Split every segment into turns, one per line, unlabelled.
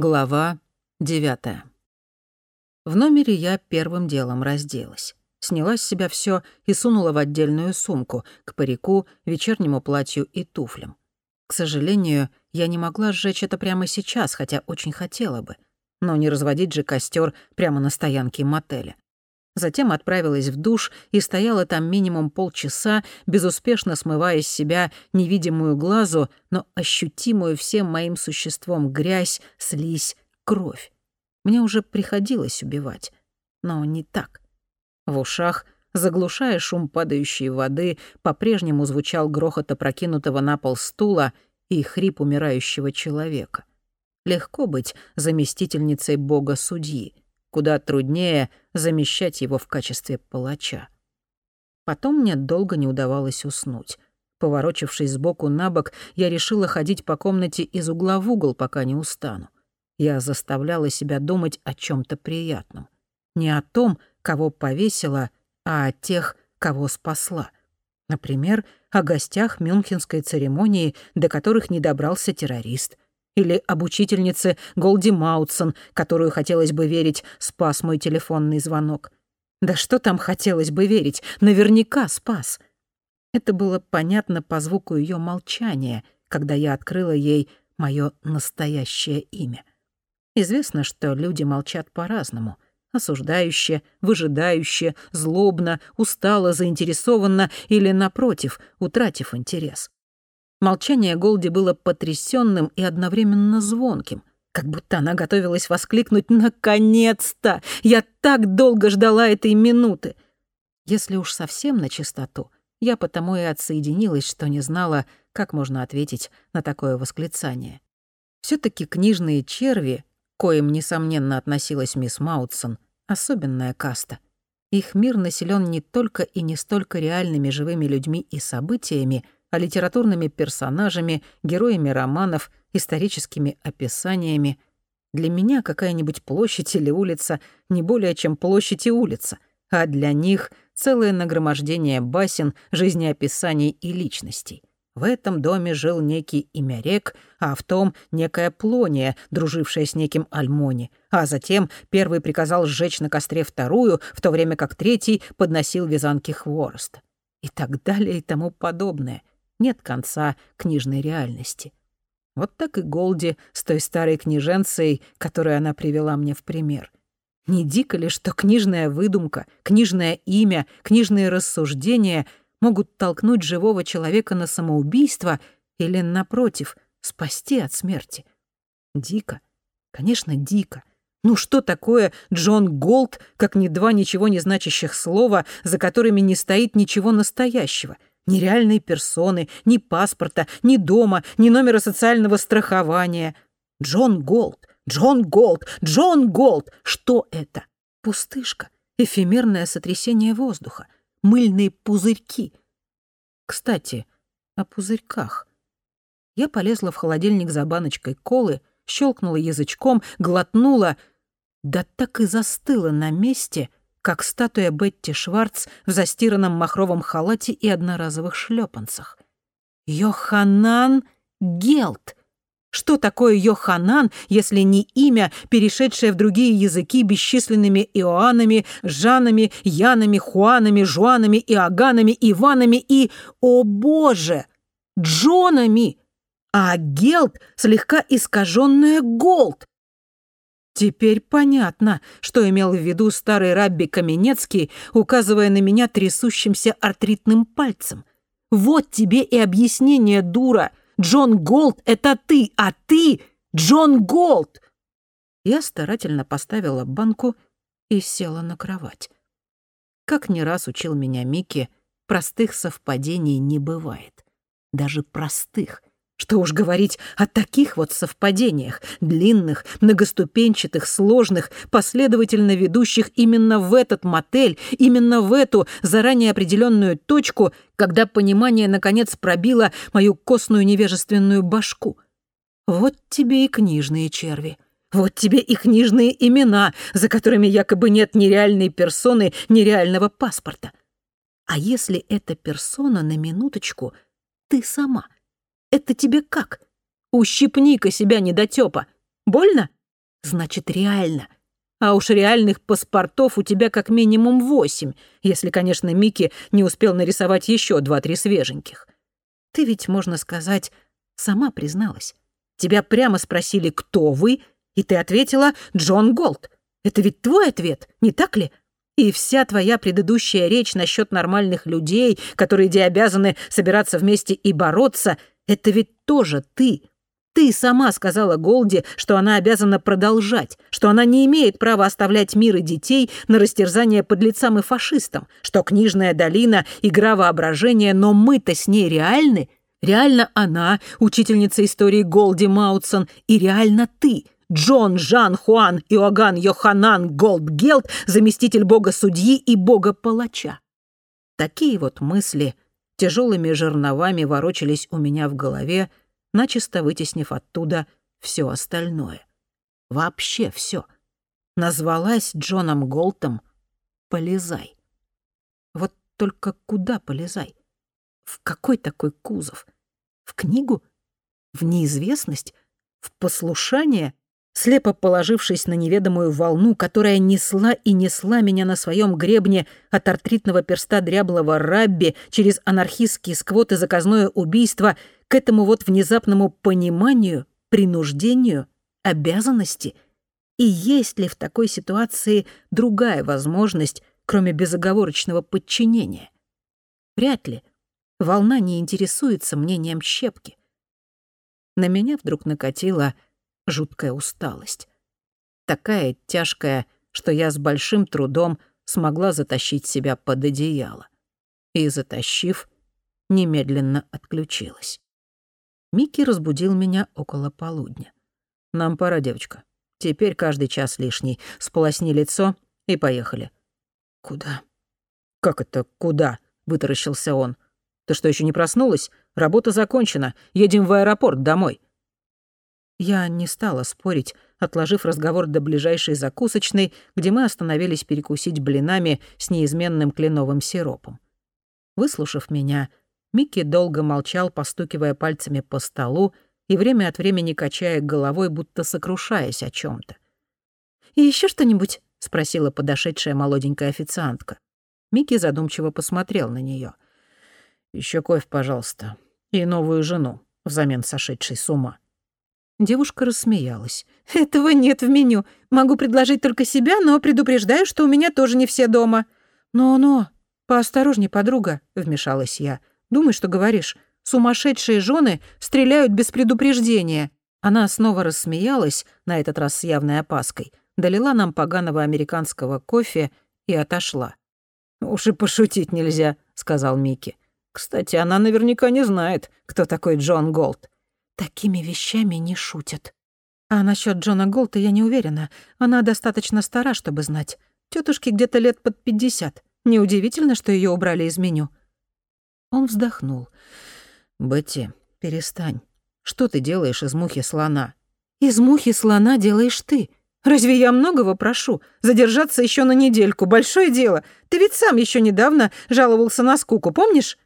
Глава девятая. В номере я первым делом разделась. Сняла с себя все и сунула в отдельную сумку к парику, вечернему платью и туфлям. К сожалению, я не могла сжечь это прямо сейчас, хотя очень хотела бы. Но не разводить же костер прямо на стоянке мотеля. Затем отправилась в душ и стояла там минимум полчаса, безуспешно смывая с себя невидимую глазу, но ощутимую всем моим существом грязь, слизь, кровь. Мне уже приходилось убивать, но не так. В ушах, заглушая шум падающей воды, по-прежнему звучал грохот опрокинутого на пол стула и хрип умирающего человека. Легко быть заместительницей бога-судьи — Куда труднее замещать его в качестве палача. Потом мне долго не удавалось уснуть. Поворочившись сбоку на бок, я решила ходить по комнате из угла в угол, пока не устану. Я заставляла себя думать о чем то приятном. Не о том, кого повесила, а о тех, кого спасла. Например, о гостях мюнхенской церемонии, до которых не добрался террорист — или об учительнице Голди Маутсон, которую, хотелось бы верить, спас мой телефонный звонок. Да что там хотелось бы верить? Наверняка спас. Это было понятно по звуку ее молчания, когда я открыла ей мое настоящее имя. Известно, что люди молчат по-разному. Осуждающе, выжидающе, злобно, устало, заинтересованно или, напротив, утратив интерес. Молчание Голди было потрясенным и одновременно звонким, как будто она готовилась воскликнуть «Наконец-то! Я так долго ждала этой минуты!» Если уж совсем на чистоту, я потому и отсоединилась, что не знала, как можно ответить на такое восклицание. все таки книжные черви, коим, несомненно, относилась мисс Маутсон, особенная каста. Их мир населен не только и не столько реальными живыми людьми и событиями — а литературными персонажами, героями романов, историческими описаниями. Для меня какая-нибудь площадь или улица не более чем площадь и улица, а для них целое нагромождение басен, жизнеописаний и личностей. В этом доме жил некий Имярек, а в том некая Плония, дружившая с неким Альмони. А затем первый приказал сжечь на костре вторую, в то время как третий подносил вязанки хвороста. И так далее и тому подобное нет конца книжной реальности. Вот так и Голди с той старой книженцей, которую она привела мне в пример. Не дико ли, что книжная выдумка, книжное имя, книжные рассуждения могут толкнуть живого человека на самоубийство или, напротив, спасти от смерти? Дико. Конечно, дико. Ну что такое Джон Голд, как ни два ничего не значащих слова, за которыми не стоит ничего настоящего — ни реальной персоны, ни паспорта, ни дома, ни номера социального страхования. Джон Голд, Джон Голд, Джон Голд. Что это? Пустышка, эфемерное сотрясение воздуха, мыльные пузырьки. Кстати, о пузырьках. Я полезла в холодильник за баночкой колы, щелкнула язычком, глотнула, да так и застыла на месте — как статуя Бетти Шварц в застиранном махровом халате и одноразовых шлепанцах. Йоханан Гелт. Что такое Йоханан, если не имя, перешедшее в другие языки бесчисленными Иоаннами, Жанами, Янами, Хуанами, Жуанами, Иоганнами, Иванами и, о боже, Джонами? А Гелт слегка искаженная Голд. Теперь понятно, что имел в виду старый рабби Каменецкий, указывая на меня трясущимся артритным пальцем. Вот тебе и объяснение, дура. Джон Голд — это ты, а ты — Джон Голд. Я старательно поставила банку и села на кровать. Как не раз учил меня Микки, простых совпадений не бывает. Даже простых. Что уж говорить о таких вот совпадениях, длинных, многоступенчатых, сложных, последовательно ведущих именно в этот мотель, именно в эту заранее определенную точку, когда понимание наконец пробило мою костную невежественную башку. Вот тебе и книжные черви. Вот тебе и книжные имена, за которыми якобы нет ни реальной персоны, ни реального паспорта. А если эта персона на минуточку ты сама — это тебе как? Ущипни-ка себя, недотёпа. Больно? значит реально. А уж реальных паспортов у тебя как минимум восемь, если, конечно, Микки не успел нарисовать еще два-три свеженьких. Ты ведь, можно сказать, сама призналась. Тебя прямо спросили, кто вы, и ты ответила «Джон Голд». Это ведь твой ответ, не так ли? И вся твоя предыдущая речь насчет нормальных людей, которые обязаны собираться вместе и бороться, это ведь тоже ты. Ты сама сказала Голди, что она обязана продолжать, что она не имеет права оставлять мир и детей на растерзание подлецам и фашистам, что книжная долина — игра воображения, но мы-то с ней реальны. Реально она, учительница истории Голди Маутсон, и реально ты — Джон Жан Хуан Иоганн Йоханан Голдгелд, заместитель бога-судьи и бога-палача. Такие вот мысли тяжелыми жерновами ворочались у меня в голове, начисто вытеснив оттуда все остальное. Вообще все. Назвалась Джоном Голтом «Полезай». Вот только куда полезай? В какой такой кузов? В книгу? В неизвестность? В послушание? Слепо положившись на неведомую волну, которая несла и несла меня на своем гребне от артритного перста дряблого рабби через анархистские сквоты заказное убийство к этому вот внезапному пониманию, принуждению, обязанности. И есть ли в такой ситуации другая возможность, кроме безоговорочного подчинения? Вряд ли. Волна не интересуется мнением щепки. На меня вдруг накатило — жуткая усталость. Такая тяжкая, что я с большим трудом смогла затащить себя под одеяло. И, затащив, немедленно отключилась. Микки разбудил меня около полудня. «Нам пора, девочка. Теперь каждый час лишний. Сполосни лицо и поехали». «Куда?» «Как это куда?» — вытаращился он. «Ты что, еще не проснулась? Работа закончена. Едем в аэропорт домой». Я не стала спорить, отложив разговор до ближайшей закусочной, где мы остановились перекусить блинами с неизменным кленовым сиропом. Выслушав меня, Микки долго молчал, постукивая пальцами по столу и время от времени качая головой, будто сокрушаясь о чем то «И еще что-нибудь?» — спросила подошедшая молоденькая официантка. Микки задумчиво посмотрел на нее. Еще кофе, пожалуйста, и новую жену, взамен сошедшей с ума». Девушка рассмеялась. «Этого нет в меню. Могу предложить только себя, но предупреждаю, что у меня тоже не все дома». «Но-но, поосторожней, подруга», — вмешалась я. «Думай, что говоришь. Сумасшедшие жены стреляют без предупреждения». Она снова рассмеялась, на этот раз с явной опаской, долила нам поганого американского кофе и отошла. «Уж и пошутить нельзя», — сказал Микки. «Кстати, она наверняка не знает, кто такой Джон Голд». Такими вещами не шутят. А насчет Джона Голта я не уверена. Она достаточно стара, чтобы знать. Тетушке где-то лет под пятьдесят. Неудивительно, что ее убрали из меню. Он вздохнул. «Бетти, перестань. Что ты делаешь из мухи слона?» «Из мухи слона делаешь ты. Разве я многого прошу? Задержаться еще на недельку — большое дело. Ты ведь сам еще недавно жаловался на скуку, помнишь?»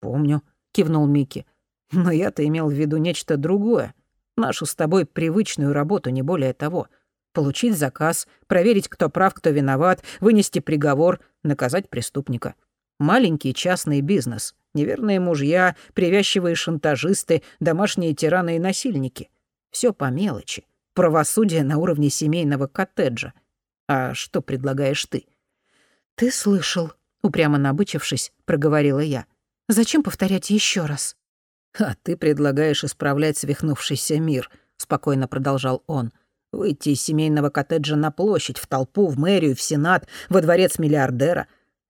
«Помню», — кивнул Микки. Но я-то имел в виду нечто другое. Нашу с тобой привычную работу, не более того. Получить заказ, проверить, кто прав, кто виноват, вынести приговор, наказать преступника. Маленький частный бизнес. Неверные мужья, привязчивые шантажисты, домашние тираны и насильники. Все по мелочи. Правосудие на уровне семейного коттеджа. А что предлагаешь ты? Ты слышал, упрямо набычившись, проговорила я. Зачем повторять еще раз? «А ты предлагаешь исправлять свихнувшийся мир», — спокойно продолжал он. «Выйти из семейного коттеджа на площадь, в толпу, в мэрию, в сенат, во дворец миллиардера.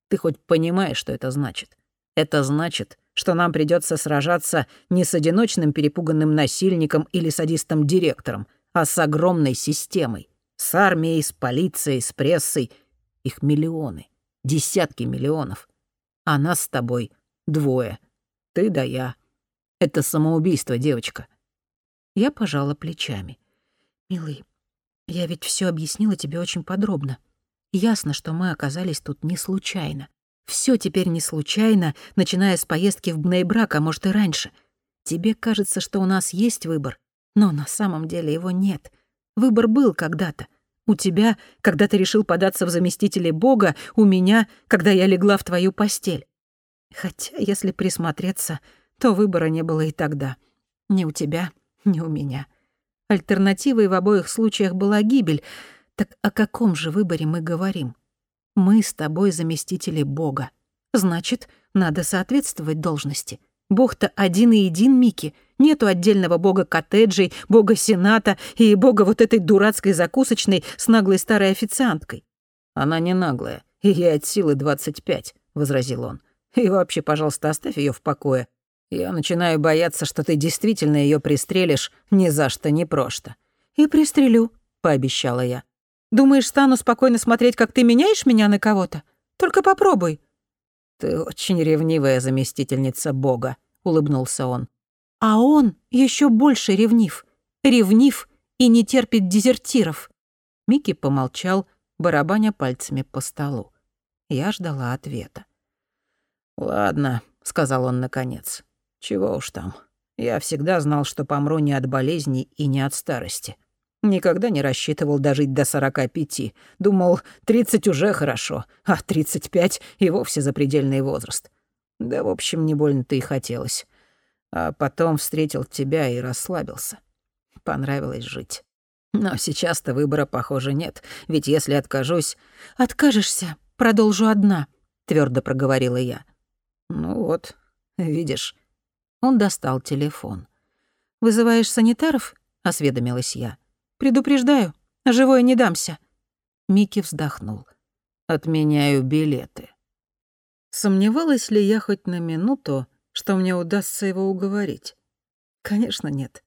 Ты хоть понимаешь, что это значит? Это значит, что нам придется сражаться не с одиночным перепуганным насильником или садистом-директором, а с огромной системой. С армией, с полицией, с прессой. Их миллионы, десятки миллионов. А нас с тобой двое. Ты да я. Это самоубийство, девочка». Я пожала плечами. «Милый, я ведь все объяснила тебе очень подробно. Ясно, что мы оказались тут не случайно. Все теперь не случайно, начиная с поездки в Бнейбрак, а может и раньше. Тебе кажется, что у нас есть выбор, но на самом деле его нет. Выбор был когда-то. У тебя, когда ты решил податься в заместители Бога, у меня, когда я легла в твою постель. Хотя, если присмотреться, то выбора не было и тогда. Ни у тебя, ни у меня. Альтернативой в обоих случаях была гибель. Так о каком же выборе мы говорим? Мы с тобой заместители Бога. Значит, надо соответствовать должности. Бог-то один и един, Микки. Нету отдельного бога коттеджей, бога сената и бога вот этой дурацкой закусочной с наглой старой официанткой.
Она не наглая, и ей от силы 25, возразил он. И вообще, пожалуйста, оставь ее в покое. Я начинаю бояться, что ты действительно ее пристрелишь ни за что, ни просто.
И пристрелю, пообещала я. Думаешь, стану спокойно смотреть, как ты меняешь меня на кого-то? Только попробуй.
«Ты очень ревнивая заместительница Бога», — улыбнулся он.
«А он еще больше ревнив. Ревнив и не терпит дезертиров». Микки помолчал, барабаня пальцами по столу. Я ждала ответа.
«Ладно», — сказал он наконец. «Чего уж там. Я всегда знал, что помру не от болезней и не от старости. Никогда не рассчитывал дожить до сорока пяти. Думал, тридцать уже хорошо, а тридцать пять и вовсе запредельный возраст. Да, в общем, не больно-то и хотелось. А потом встретил тебя и расслабился. Понравилось жить. Но сейчас-то выбора, похоже, нет, ведь если откажусь...
«Откажешься, продолжу одна», — твердо проговорила я.
«Ну вот, видишь».
Он достал телефон. «Вызываешь санитаров?» — осведомилась я. Предупреждаю, живой не дамся». Микки вздохнул.
«Отменяю билеты».
Сомневалась ли я хоть на минуту, что мне удастся его уговорить? Конечно, нет.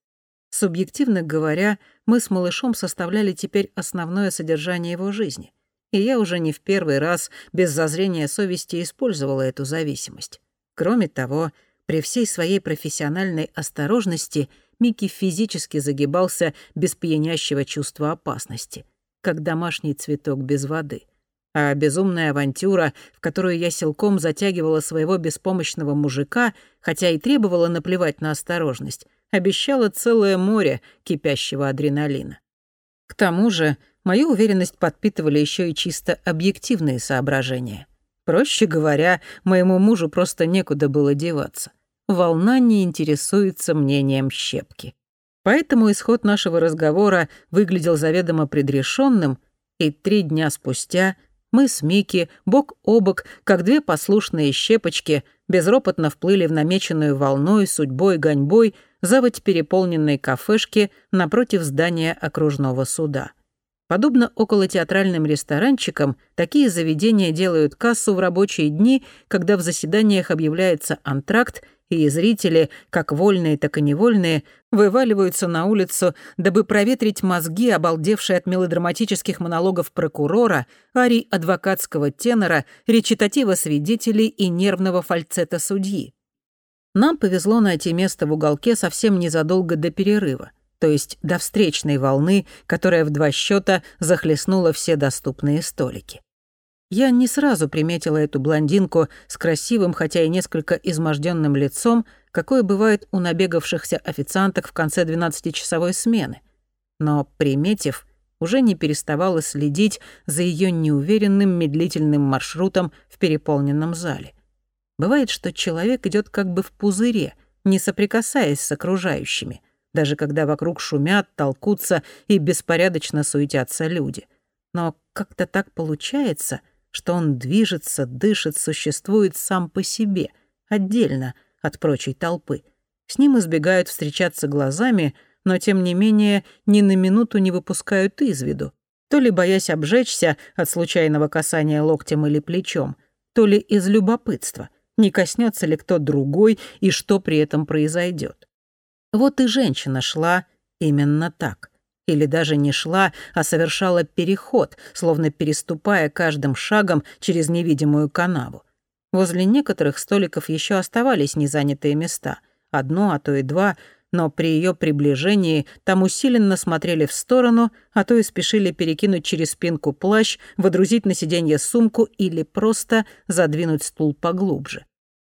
Субъективно говоря, мы с малышом составляли теперь основное содержание его жизни. И я уже не в первый раз без зазрения совести использовала эту зависимость. Кроме того, при всей своей профессиональной осторожности Микки физически загибался без пьянящего чувства опасности, как домашний цветок без воды. А безумная авантюра, в которую я силком затягивала своего беспомощного мужика, хотя и требовала наплевать на осторожность, обещала целое море кипящего адреналина. К тому же мою уверенность подпитывали еще и чисто объективные соображения. Проще говоря, моему мужу просто некуда было деваться волна не интересуется мнением щепки. Поэтому исход нашего разговора выглядел заведомо предрешенным, и три дня спустя мы с Микки бок о бок, как две послушные щепочки, безропотно вплыли в намеченную волной, судьбой, гоньбой заводь переполненной кафешки напротив здания окружного суда. Подобно околотеатральным ресторанчикам, такие заведения делают кассу в рабочие дни, когда в заседаниях объявляется антракт и зрители, как вольные, так и невольные, вываливаются на улицу, дабы проветрить мозги, обалдевшие от мелодраматических монологов прокурора, арий адвокатского тенора, речитатива свидетелей и нервного фальцета судьи. Нам повезло найти место в уголке совсем незадолго до перерыва, то есть до встречной волны, которая в два счета захлестнула все доступные столики. Я не сразу приметила эту блондинку с красивым, хотя и несколько изможденным лицом, какое бывает у набегавшихся официанток в конце 12-часовой смены. Но, приметив, уже не переставала следить за ее неуверенным медлительным маршрутом в переполненном зале. Бывает, что человек идет как бы в пузыре, не соприкасаясь с окружающими, даже когда вокруг шумят, толкутся и беспорядочно суетятся люди. Но как-то так получается — что он движется, дышит, существует сам по себе, отдельно от прочей толпы. С ним избегают встречаться глазами, но, тем не менее, ни на минуту не выпускают из виду, то ли боясь обжечься от случайного касания локтем или плечом, то ли из любопытства, не коснется ли кто другой и что при этом произойдет. Вот и женщина шла именно так или даже не шла, а совершала переход, словно переступая каждым шагом через невидимую канаву. Возле некоторых столиков еще оставались незанятые места, одно, а то и два, но при ее приближении там усиленно смотрели в сторону, а то и спешили перекинуть через спинку плащ, водрузить на сиденье сумку или просто задвинуть стул поглубже.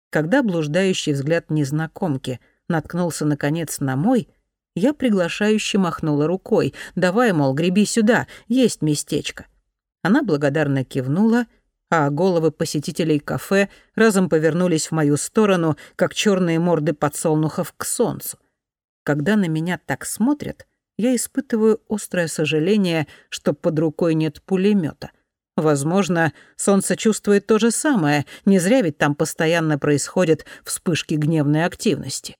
Когда блуждающий взгляд незнакомки наткнулся, наконец, на мой — Я приглашающе махнула рукой. «Давай, мол, греби сюда, есть местечко». Она благодарно кивнула, а головы посетителей кафе разом повернулись в мою сторону, как черные морды подсолнухов к солнцу. Когда на меня так смотрят, я испытываю острое сожаление, что под рукой нет пулемета. Возможно, солнце чувствует то же самое, не зря ведь там постоянно происходят вспышки гневной активности.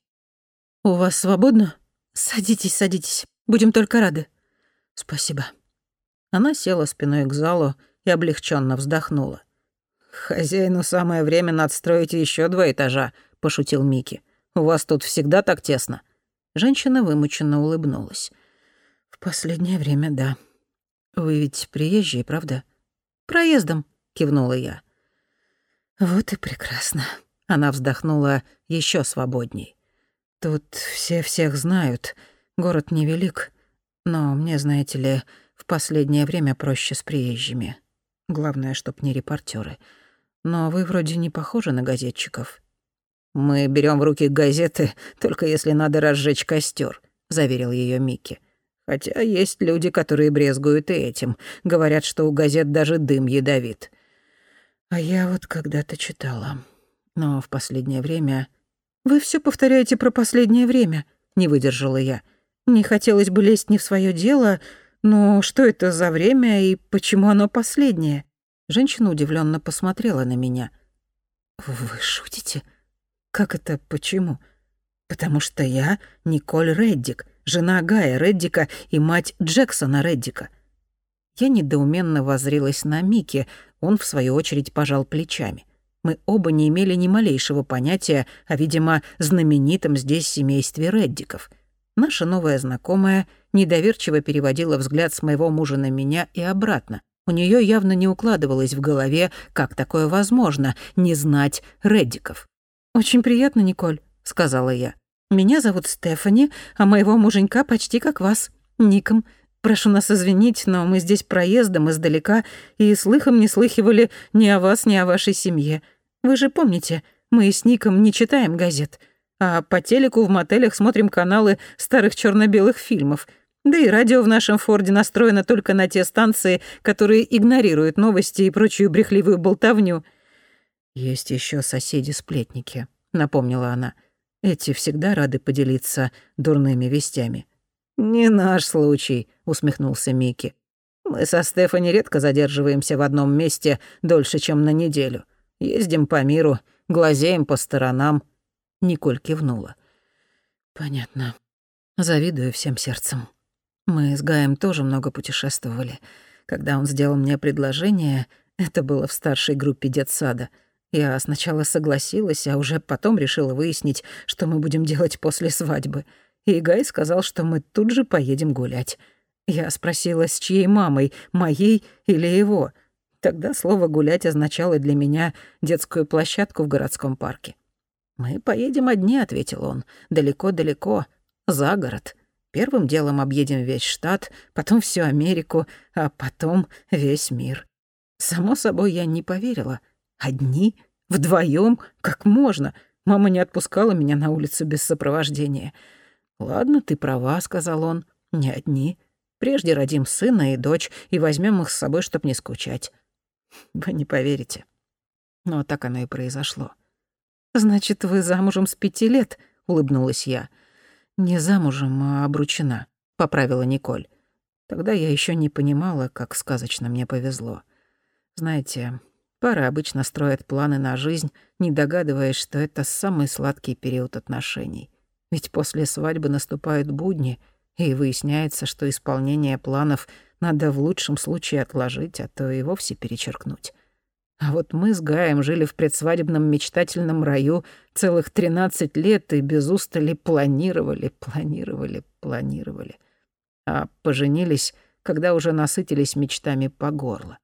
«У вас свободно? Садитесь, садитесь. Будем только рады». «Спасибо». Она села спиной к залу и облегченно вздохнула.
«Хозяину самое время надстроить еще два этажа», — пошутил Микки. «У вас тут всегда так тесно?»
Женщина вымученно улыбнулась. «В последнее время, да. Вы ведь приезжие, правда?» «Проездом», — кивнула я. «Вот и прекрасно». Она вздохнула еще свободней. «Тут все всех знают. Город невелик. Но мне, знаете ли, в последнее время проще с приезжими. Главное, чтоб не репортеры. Но вы вроде не похожи на газетчиков».
«Мы берем в руки газеты, только если надо разжечь костер, заверил ее Микки. «Хотя есть люди, которые брезгуют и этим. Говорят, что у газет даже дым ядовит».
«А я вот когда-то читала. Но в последнее время...» «Вы все повторяете про последнее время», — не выдержала я. «Не хотелось бы лезть не в свое дело, но что это за время и почему оно последнее?» Женщина удивленно посмотрела на меня. «Вы шутите? Как это почему? Потому что я Николь Реддик, жена Гая Реддика и мать Джексона Реддика». Я недоуменно возрилась на Микки, он, в свою очередь, пожал плечами. Мы оба не имели ни малейшего понятия о, видимо, знаменитом здесь семействе Реддиков. Наша новая знакомая недоверчиво переводила взгляд с моего мужа на меня и обратно. У нее явно не укладывалось в голове, как такое возможно, не знать Реддиков. «Очень приятно, Николь», — сказала я. «Меня зовут Стефани, а моего муженька почти как вас, Ником. Прошу нас извинить, но мы здесь проездом издалека и слыхом не слыхивали ни о вас, ни о вашей семье. Вы же помните, мы с Ником не читаем газет, а по телеку в мотелях смотрим каналы старых черно белых фильмов. Да и радио в нашем Форде настроено только на те станции, которые игнорируют новости и прочую брехливую болтовню. «Есть еще соседи-сплетники», — напомнила она. «Эти всегда рады поделиться дурными вестями».
«Не наш случай», — усмехнулся Микки. «Мы со Стефани редко задерживаемся в одном месте дольше, чем на неделю. Ездим по миру, глазеем по сторонам».
Николь кивнула. «Понятно. Завидую всем сердцем. Мы с Гаем тоже много путешествовали. Когда он сделал мне предложение, это было в старшей группе детсада. Я сначала согласилась, а уже потом решила выяснить, что мы будем делать после свадьбы — и Гай сказал, что мы тут же поедем гулять. Я спросила, с чьей мамой, моей или его. Тогда слово «гулять» означало для меня детскую площадку в городском парке. «Мы поедем одни», — ответил он, — «далеко-далеко, за город. Первым делом объедем весь штат, потом всю Америку, а потом весь мир». Само собой, я не поверила. Одни? Вдвоем? Как можно? Мама не отпускала меня на улицу без сопровождения. «Ладно, ты права», — сказал он, — «не одни. Прежде родим сына и дочь и возьмем их с собой, чтоб не скучать». Вы не поверите. Но так оно и произошло. «Значит, вы замужем с пяти лет?» — улыбнулась я. «Не замужем, а обручена», — поправила Николь. Тогда я еще не понимала, как сказочно мне повезло. Знаете, пары обычно строят планы на жизнь, не догадываясь, что это самый сладкий период отношений. Ведь после свадьбы наступают будни, и выясняется, что исполнение планов надо в лучшем случае отложить, а то и вовсе перечеркнуть. А вот мы с Гаем жили в предсвадебном мечтательном раю целых 13 лет и без устали планировали, планировали, планировали. А поженились, когда уже насытились мечтами по горло.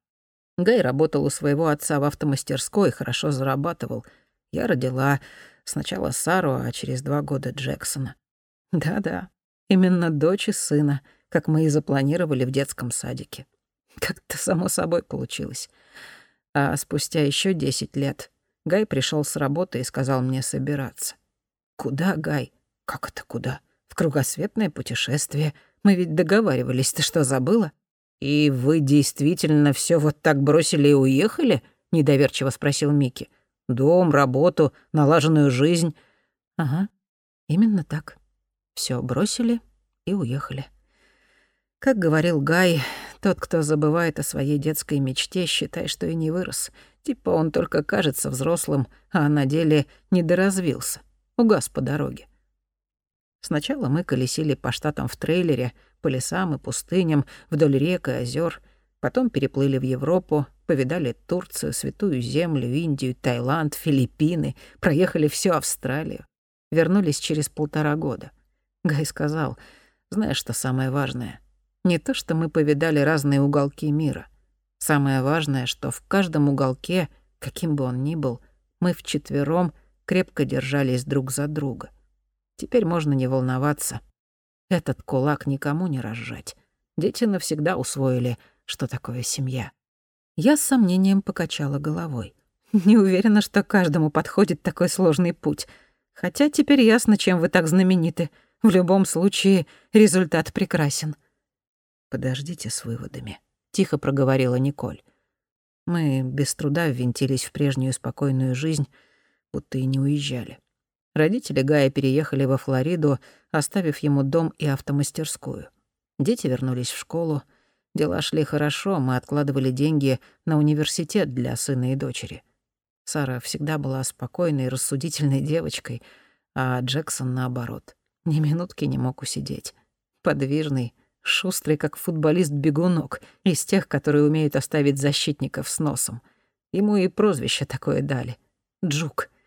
Гай работал у своего отца в автомастерской, хорошо зарабатывал. Я родила Сначала Сару, а через два года Джексона. Да-да, именно дочь и сына, как мы и запланировали в детском садике. Как-то само собой получилось. А спустя еще десять лет Гай пришел с работы и сказал мне собираться. «Куда, Гай? Как это куда? В кругосветное путешествие. Мы ведь договаривались, ты что, забыла?»
«И вы действительно все вот так бросили и уехали?» — недоверчиво спросил Микки. «Дом, работу, налаженную жизнь».
«Ага, именно так. Все бросили и уехали». Как говорил Гай, тот, кто забывает о своей детской мечте, считай, что и не вырос. Типа он только кажется взрослым, а на деле недоразвился. Угас по дороге. Сначала мы колесили по штатам в трейлере, по лесам и пустыням, вдоль рек и озер. Потом переплыли в Европу, повидали Турцию, Святую Землю, Индию, Таиланд, Филиппины, проехали всю Австралию. Вернулись через полтора года. Гай сказал, знаешь, что самое важное? Не то, что мы повидали разные уголки мира. Самое важное, что в каждом уголке, каким бы он ни был, мы вчетвером крепко держались друг за друга. Теперь можно не волноваться. Этот кулак никому не разжать. Дети навсегда усвоили, что такое семья. Я с сомнением покачала головой. Не уверена, что каждому подходит такой сложный путь. Хотя теперь ясно, чем вы так знамениты. В любом случае, результат прекрасен.
«Подождите с выводами», — тихо проговорила Николь. Мы без труда ввинтились в прежнюю спокойную жизнь, будто и не уезжали. Родители Гая переехали во Флориду, оставив ему дом и автомастерскую. Дети вернулись в школу. Дела шли хорошо, мы откладывали деньги на университет для сына и дочери. Сара всегда была спокойной, рассудительной девочкой, а Джексон, наоборот, ни минутки не мог усидеть. Подвижный, шустрый, как футболист-бегунок, из тех, которые умеют оставить защитников с носом. Ему и прозвище такое дали — Джук —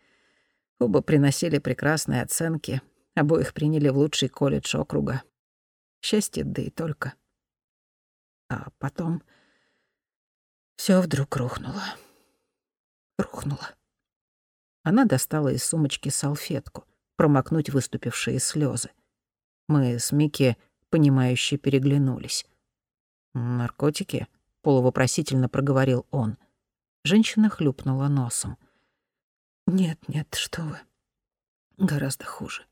Оба приносили прекрасные оценки, обоих приняли в лучший колледж округа. Счастье, да и только. А потом все вдруг рухнуло. Рухнуло. Она достала из сумочки салфетку, промокнуть выступившие слезы. Мы с Микки, понимающе переглянулись. «Наркотики?» — полувопросительно проговорил он. Женщина хлюпнула носом. Нет, нет, что вы. Гораздо хуже.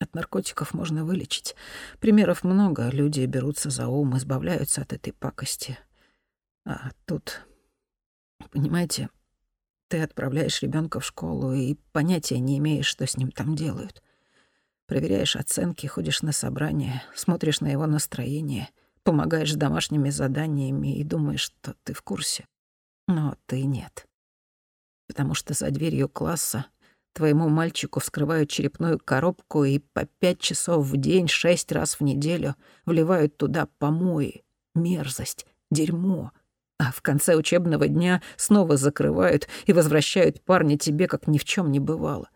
От наркотиков можно вылечить. Примеров много. Люди берутся за ум, избавляются от этой пакости. А тут, понимаете, ты отправляешь ребенка в школу и понятия не имеешь, что с ним там делают. Проверяешь оценки, ходишь на собрания, смотришь на его настроение, помогаешь с домашними заданиями и думаешь, что ты в курсе. Но ты нет потому что за дверью класса твоему мальчику вскрывают черепную коробку и по пять часов в день, шесть раз в неделю вливают туда помои, мерзость, дерьмо. А в конце учебного дня снова закрывают и возвращают парня тебе, как ни в чем не бывало.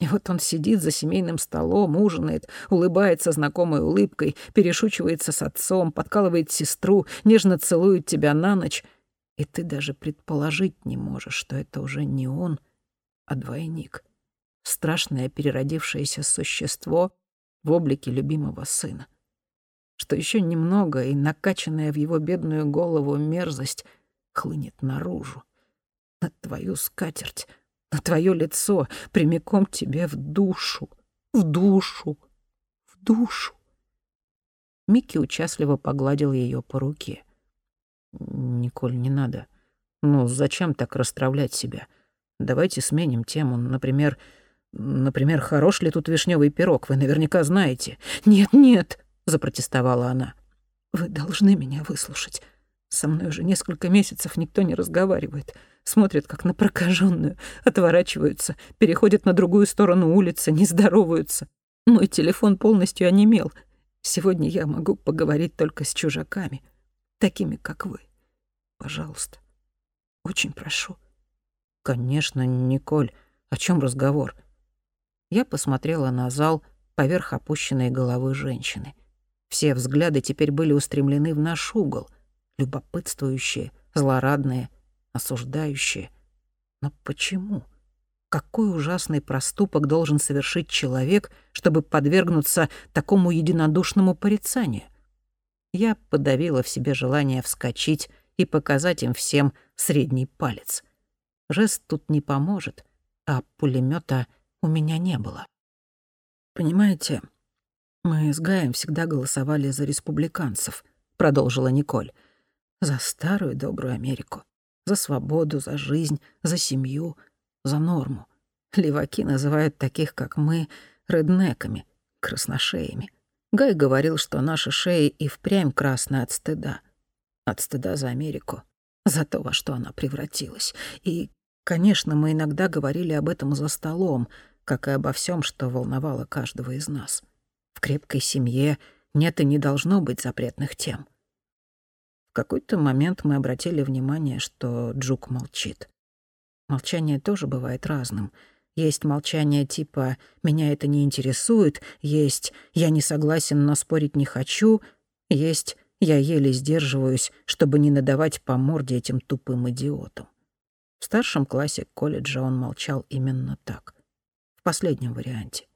И вот он сидит за семейным столом, ужинает, улыбается знакомой улыбкой, перешучивается с отцом, подкалывает сестру, нежно целует тебя на ночь — и ты даже предположить не можешь, что это уже не он, а двойник. Страшное переродившееся существо в облике любимого сына. Что еще немного, и накачанная в его бедную голову мерзость хлынет наружу. На твою скатерть, на твое лицо, прямиком тебе в душу, в душу, в душу. Микки участливо погладил ее по руке. «Николь, не надо. Ну, зачем так расстравлять себя? Давайте сменим тему. Например, например, хорош ли тут вишневый пирог? Вы наверняка знаете».
«Нет, нет», — запротестовала она. «Вы должны меня выслушать. Со мной уже несколько месяцев никто не разговаривает. Смотрят, как на прокаженную, отворачиваются, переходят на другую сторону улицы, не здороваются. Мой телефон полностью онемел. Сегодня я могу поговорить только с чужаками такими, как вы. Пожалуйста, очень прошу».
«Конечно, Николь. О чем разговор?» Я посмотрела на зал поверх опущенной головы женщины. Все взгляды теперь были устремлены в наш угол, любопытствующие, злорадные, осуждающие. Но почему? Какой ужасный проступок должен совершить человек, чтобы подвергнуться такому единодушному порицанию? я подавила в себе желание вскочить и показать им всем средний палец. Жест тут не поможет, а пулемета у меня не было. Понимаете,
«Мы с Гаем всегда голосовали за республиканцев», — продолжила Николь. «За старую добрую Америку. За свободу, за жизнь, за семью, за норму. Леваки называют таких, как мы, реднеками, красношеями. Гай говорил, что наши шеи и впрямь красны от стыда. От стыда за Америку, за то, во что она превратилась. И, конечно, мы иногда говорили об этом за столом, как и обо всем, что волновало каждого из нас. В крепкой семье нет и не должно быть запретных тем. В какой-то момент мы обратили внимание, что Джук молчит. Молчание тоже бывает разным — есть молчание типа «меня это не интересует», есть «я не согласен, но спорить не хочу», есть «я еле сдерживаюсь, чтобы не надавать по морде этим тупым идиотам». В старшем классе колледжа он молчал именно так. В последнем варианте.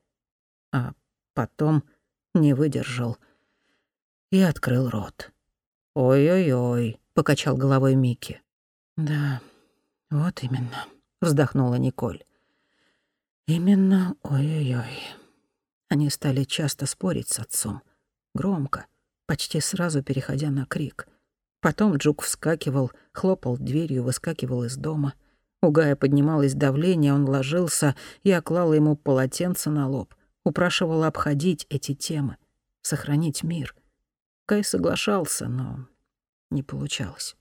А потом не выдержал и открыл рот. «Ой-ой-ой», — покачал головой Микки. «Да, вот именно», — вздохнула Николь. Именно ой-ой-ой. Они стали часто спорить с отцом. Громко, почти сразу переходя на крик. Потом Джук вскакивал, хлопал дверью, выскакивал из дома. У Гая поднималось давление, он ложился, я клала ему полотенце на лоб, упрашивала обходить эти темы, сохранить мир. Гай соглашался, но не получалось.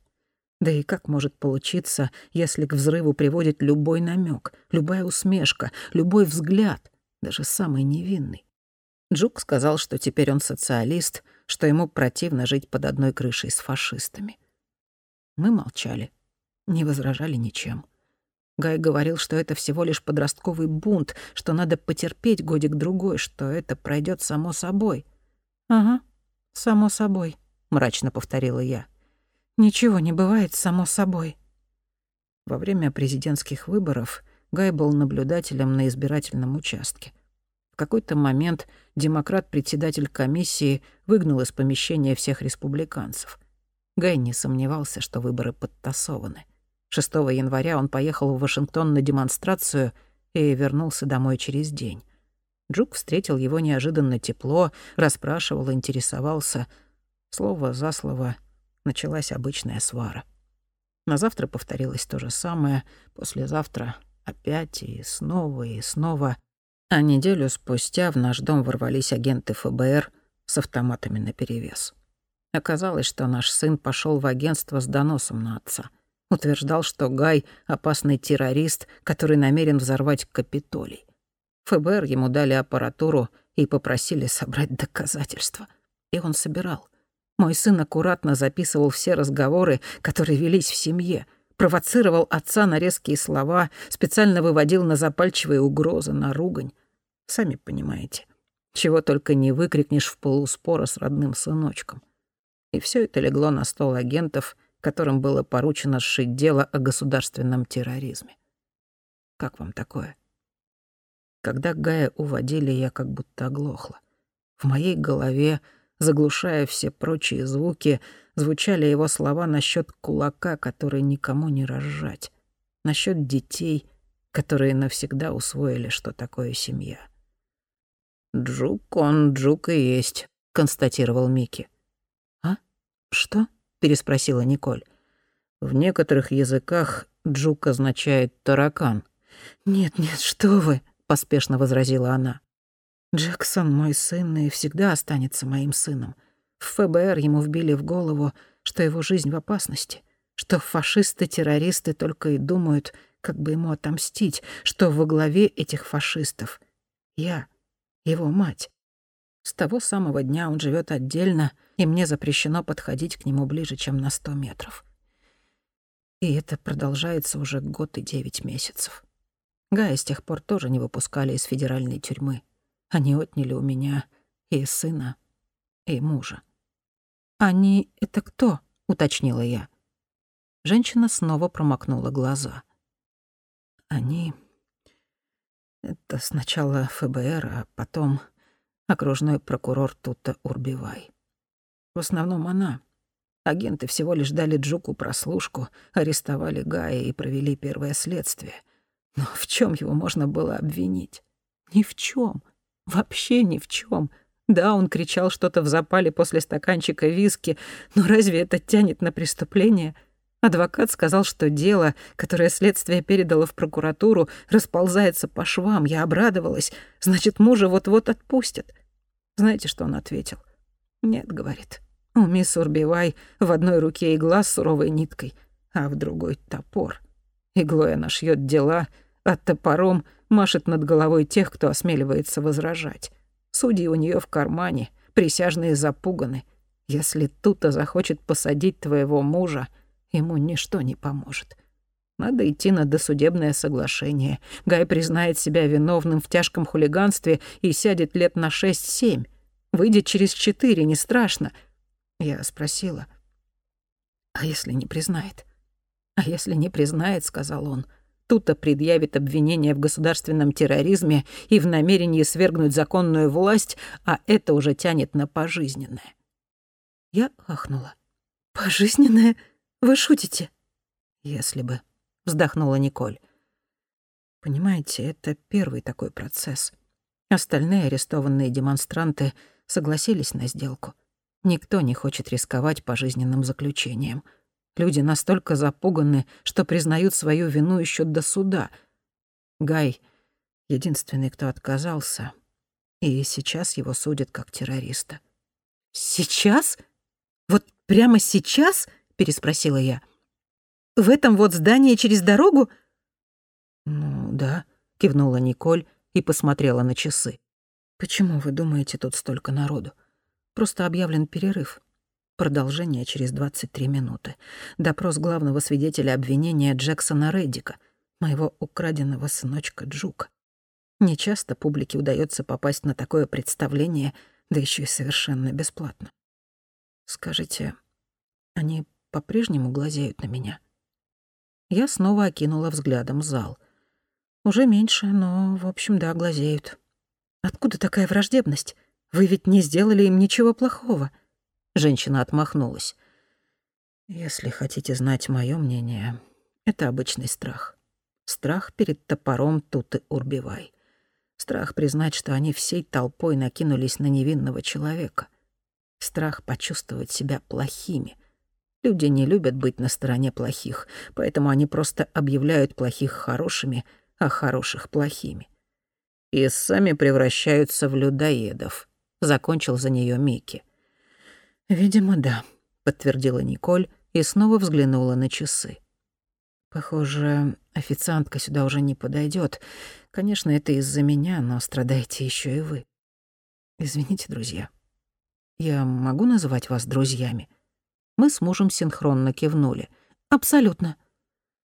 Да и как может получиться, если к взрыву приводит любой намек, любая усмешка, любой взгляд, даже самый невинный? Джук сказал, что теперь он социалист, что ему противно жить под одной крышей с фашистами. Мы молчали, не возражали ничем. Гай говорил, что это всего лишь подростковый бунт, что надо потерпеть годик-другой, что это пройдет само собой. «Ага, само собой», — мрачно повторила я. Ничего не бывает само собой. Во время президентских выборов Гай был наблюдателем на избирательном участке. В какой-то момент демократ-председатель комиссии выгнал из помещения всех республиканцев. Гай не сомневался, что выборы подтасованы. 6 января он поехал в Вашингтон на демонстрацию и вернулся домой через день. Джук встретил его неожиданно тепло, расспрашивал, интересовался. Слово за слово началась обычная свара. На завтра повторилось то же самое, послезавтра опять и снова и снова. А неделю спустя в наш дом ворвались агенты ФБР с автоматами наперевес. Оказалось, что наш сын пошел в агентство с доносом на отца. Утверждал, что Гай — опасный террорист, который намерен взорвать Капитолий. ФБР ему дали аппаратуру и попросили собрать доказательства. И он собирал. Мой сын аккуратно записывал все разговоры, которые велись в семье, провоцировал отца на резкие слова, специально выводил на запальчивые угрозы, на ругань. Сами понимаете, чего только не выкрикнешь в полуспора с родным сыночком. И все это легло на стол агентов, которым было поручено сшить дело о государственном терроризме. Как вам такое? Когда Гая уводили, я как будто оглохла. В моей голове Заглушая все прочие звуки, звучали его слова насчет кулака, который никому не разжать, насчет детей, которые навсегда усвоили, что такое семья. «Джук он, Джук и есть», — констатировал Микки. «А? Что?» — переспросила Николь. «В некоторых языках Джук означает «таракан». «Нет, нет, что вы!» — поспешно возразила она. Джексон мой сын и всегда останется моим сыном. В ФБР ему вбили в голову, что его жизнь в опасности, что фашисты-террористы только и думают, как бы ему отомстить, что во главе этих фашистов я, его мать. С того самого дня он живет отдельно, и мне запрещено подходить к нему ближе, чем на сто метров. И это продолжается уже год и девять месяцев. Гая с тех пор тоже не выпускали из федеральной тюрьмы. Они отняли у меня и сына, и мужа. «Они — это кто?» — уточнила я. Женщина снова промокнула глаза. «Они... Это сначала ФБР, а потом окружной прокурор Тута Урбивай. В основном она. Агенты всего лишь дали Джуку прослушку, арестовали Гая и провели первое следствие. Но в чем его можно было обвинить? Ни в чем. Вообще ни в чем. Да, он кричал что-то в запале после стаканчика виски, но разве это тянет на преступление? Адвокат сказал, что дело, которое следствие передало в прокуратуру, расползается по швам. Я обрадовалась. Значит, мужа вот-вот отпустят. Знаете, что он ответил? «Нет», — говорит. «У мисс Урбивай в одной руке игла с суровой ниткой, а в другой — топор. Иглой она шьёт дела, а топором машет над головой тех, кто осмеливается возражать. Судьи у неё в кармане, присяжные запуганы. Если Тута захочет посадить твоего мужа, ему ничто не поможет. Надо идти на досудебное соглашение. Гай признает себя виновным в тяжком хулиганстве и сядет лет на шесть-семь. Выйдет через четыре, не страшно. Я спросила, а если не признает? А если не признает, сказал он, тут-то предъявит обвинение в государственном терроризме и в намерении свергнуть законную власть, а это уже тянет на пожизненное. Я ахнула. «Пожизненное? Вы шутите?» «Если бы», — вздохнула Николь. «Понимаете, это первый такой процесс. Остальные арестованные демонстранты согласились на сделку. Никто не хочет рисковать пожизненным заключением. Люди настолько запуганы, что признают свою вину еще до суда. Гай — единственный, кто отказался, и сейчас его судят как террориста. «Сейчас? Вот прямо сейчас?» — переспросила я. «В этом вот здании через дорогу?» «Ну да», — кивнула Николь и посмотрела на часы. «Почему вы думаете, тут столько народу? Просто объявлен перерыв. Продолжение через 23 минуты. Допрос главного свидетеля обвинения Джексона Реддика, моего украденного сыночка Джука. Нечасто публике удается попасть на такое представление, да еще и совершенно бесплатно. Скажите, они по-прежнему глазеют на меня? Я снова окинула взглядом зал. Уже меньше, но, в общем, да, глазеют. Откуда такая враждебность? Вы ведь не сделали им ничего плохого. Женщина отмахнулась. Если хотите знать мое мнение, это обычный страх. Страх перед топором тут и урбивай. Страх признать, что они всей толпой накинулись на невинного человека. Страх почувствовать себя плохими. Люди не любят быть на стороне плохих, поэтому они просто объявляют плохих хорошими, а хороших плохими и сами превращаются в людоедов», — закончил за нее Микки. «Видимо, да», — подтвердила Николь и снова взглянула на часы. «Похоже, официантка сюда уже не подойдет. Конечно, это из-за меня, но страдаете еще и вы. Извините, друзья. Я могу называть вас друзьями?» Мы с мужем синхронно кивнули. «Абсолютно».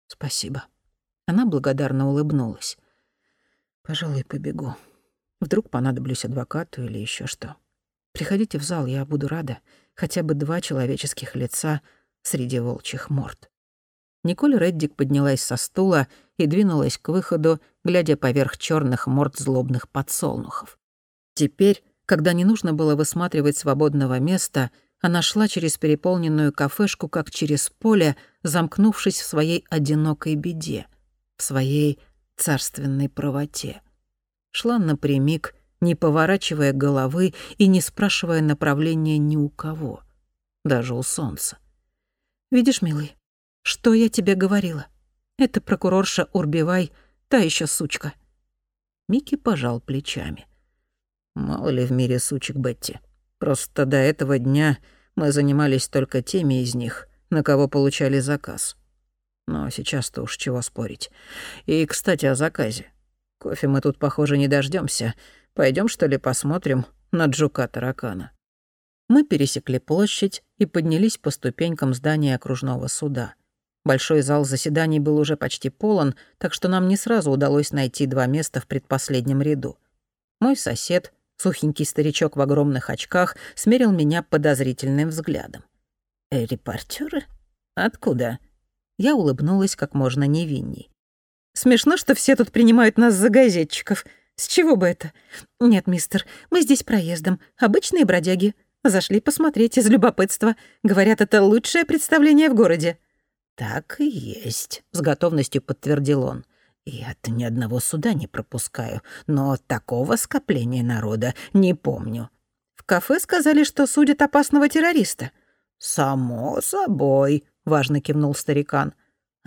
«Спасибо». Она благодарно улыбнулась. Пожалуй, побегу. Вдруг понадоблюсь адвокату или еще что. Приходите в зал, я буду рада. Хотя бы два человеческих лица среди волчьих морд. Николь Реддик поднялась со стула и двинулась к выходу, глядя поверх черных морд злобных подсолнухов. Теперь, когда не нужно было высматривать свободного места, она шла через переполненную кафешку, как через поле, замкнувшись в своей одинокой беде, в своей царственной правоте. Шла напрямик, не поворачивая головы и не спрашивая направления ни у кого, даже у солнца. «Видишь, милый, что я тебе говорила? Это прокурорша Урбивай, та еще сучка». Микки пожал плечами. «Мало ли в мире сучек, Бетти. Просто до этого дня мы занимались только теми из них, на кого получали заказ. Но сейчас-то уж чего спорить. И, кстати, о заказе. Кофе мы тут, похоже, не дождемся. Пойдем что ли, посмотрим на Джука-таракана?» Мы пересекли площадь и поднялись по ступенькам здания окружного суда. Большой зал заседаний был уже почти полон, так что нам не сразу удалось найти два места в предпоследнем ряду. Мой сосед, сухенький старичок в огромных очках, смерил меня подозрительным взглядом. «Э, «Репортёры? Откуда?» Я улыбнулась как можно невинней. «Смешно, что все тут принимают нас за газетчиков. С чего бы это? Нет, мистер, мы здесь проездом. Обычные бродяги. Зашли посмотреть из любопытства. Говорят, это лучшее представление в городе».
«Так и есть», — с готовностью подтвердил он. «Я-то ни одного суда не пропускаю, но такого скопления народа не помню.
кафе сказали, что судят опасного террориста».
«Само собой», — важно кивнул старикан.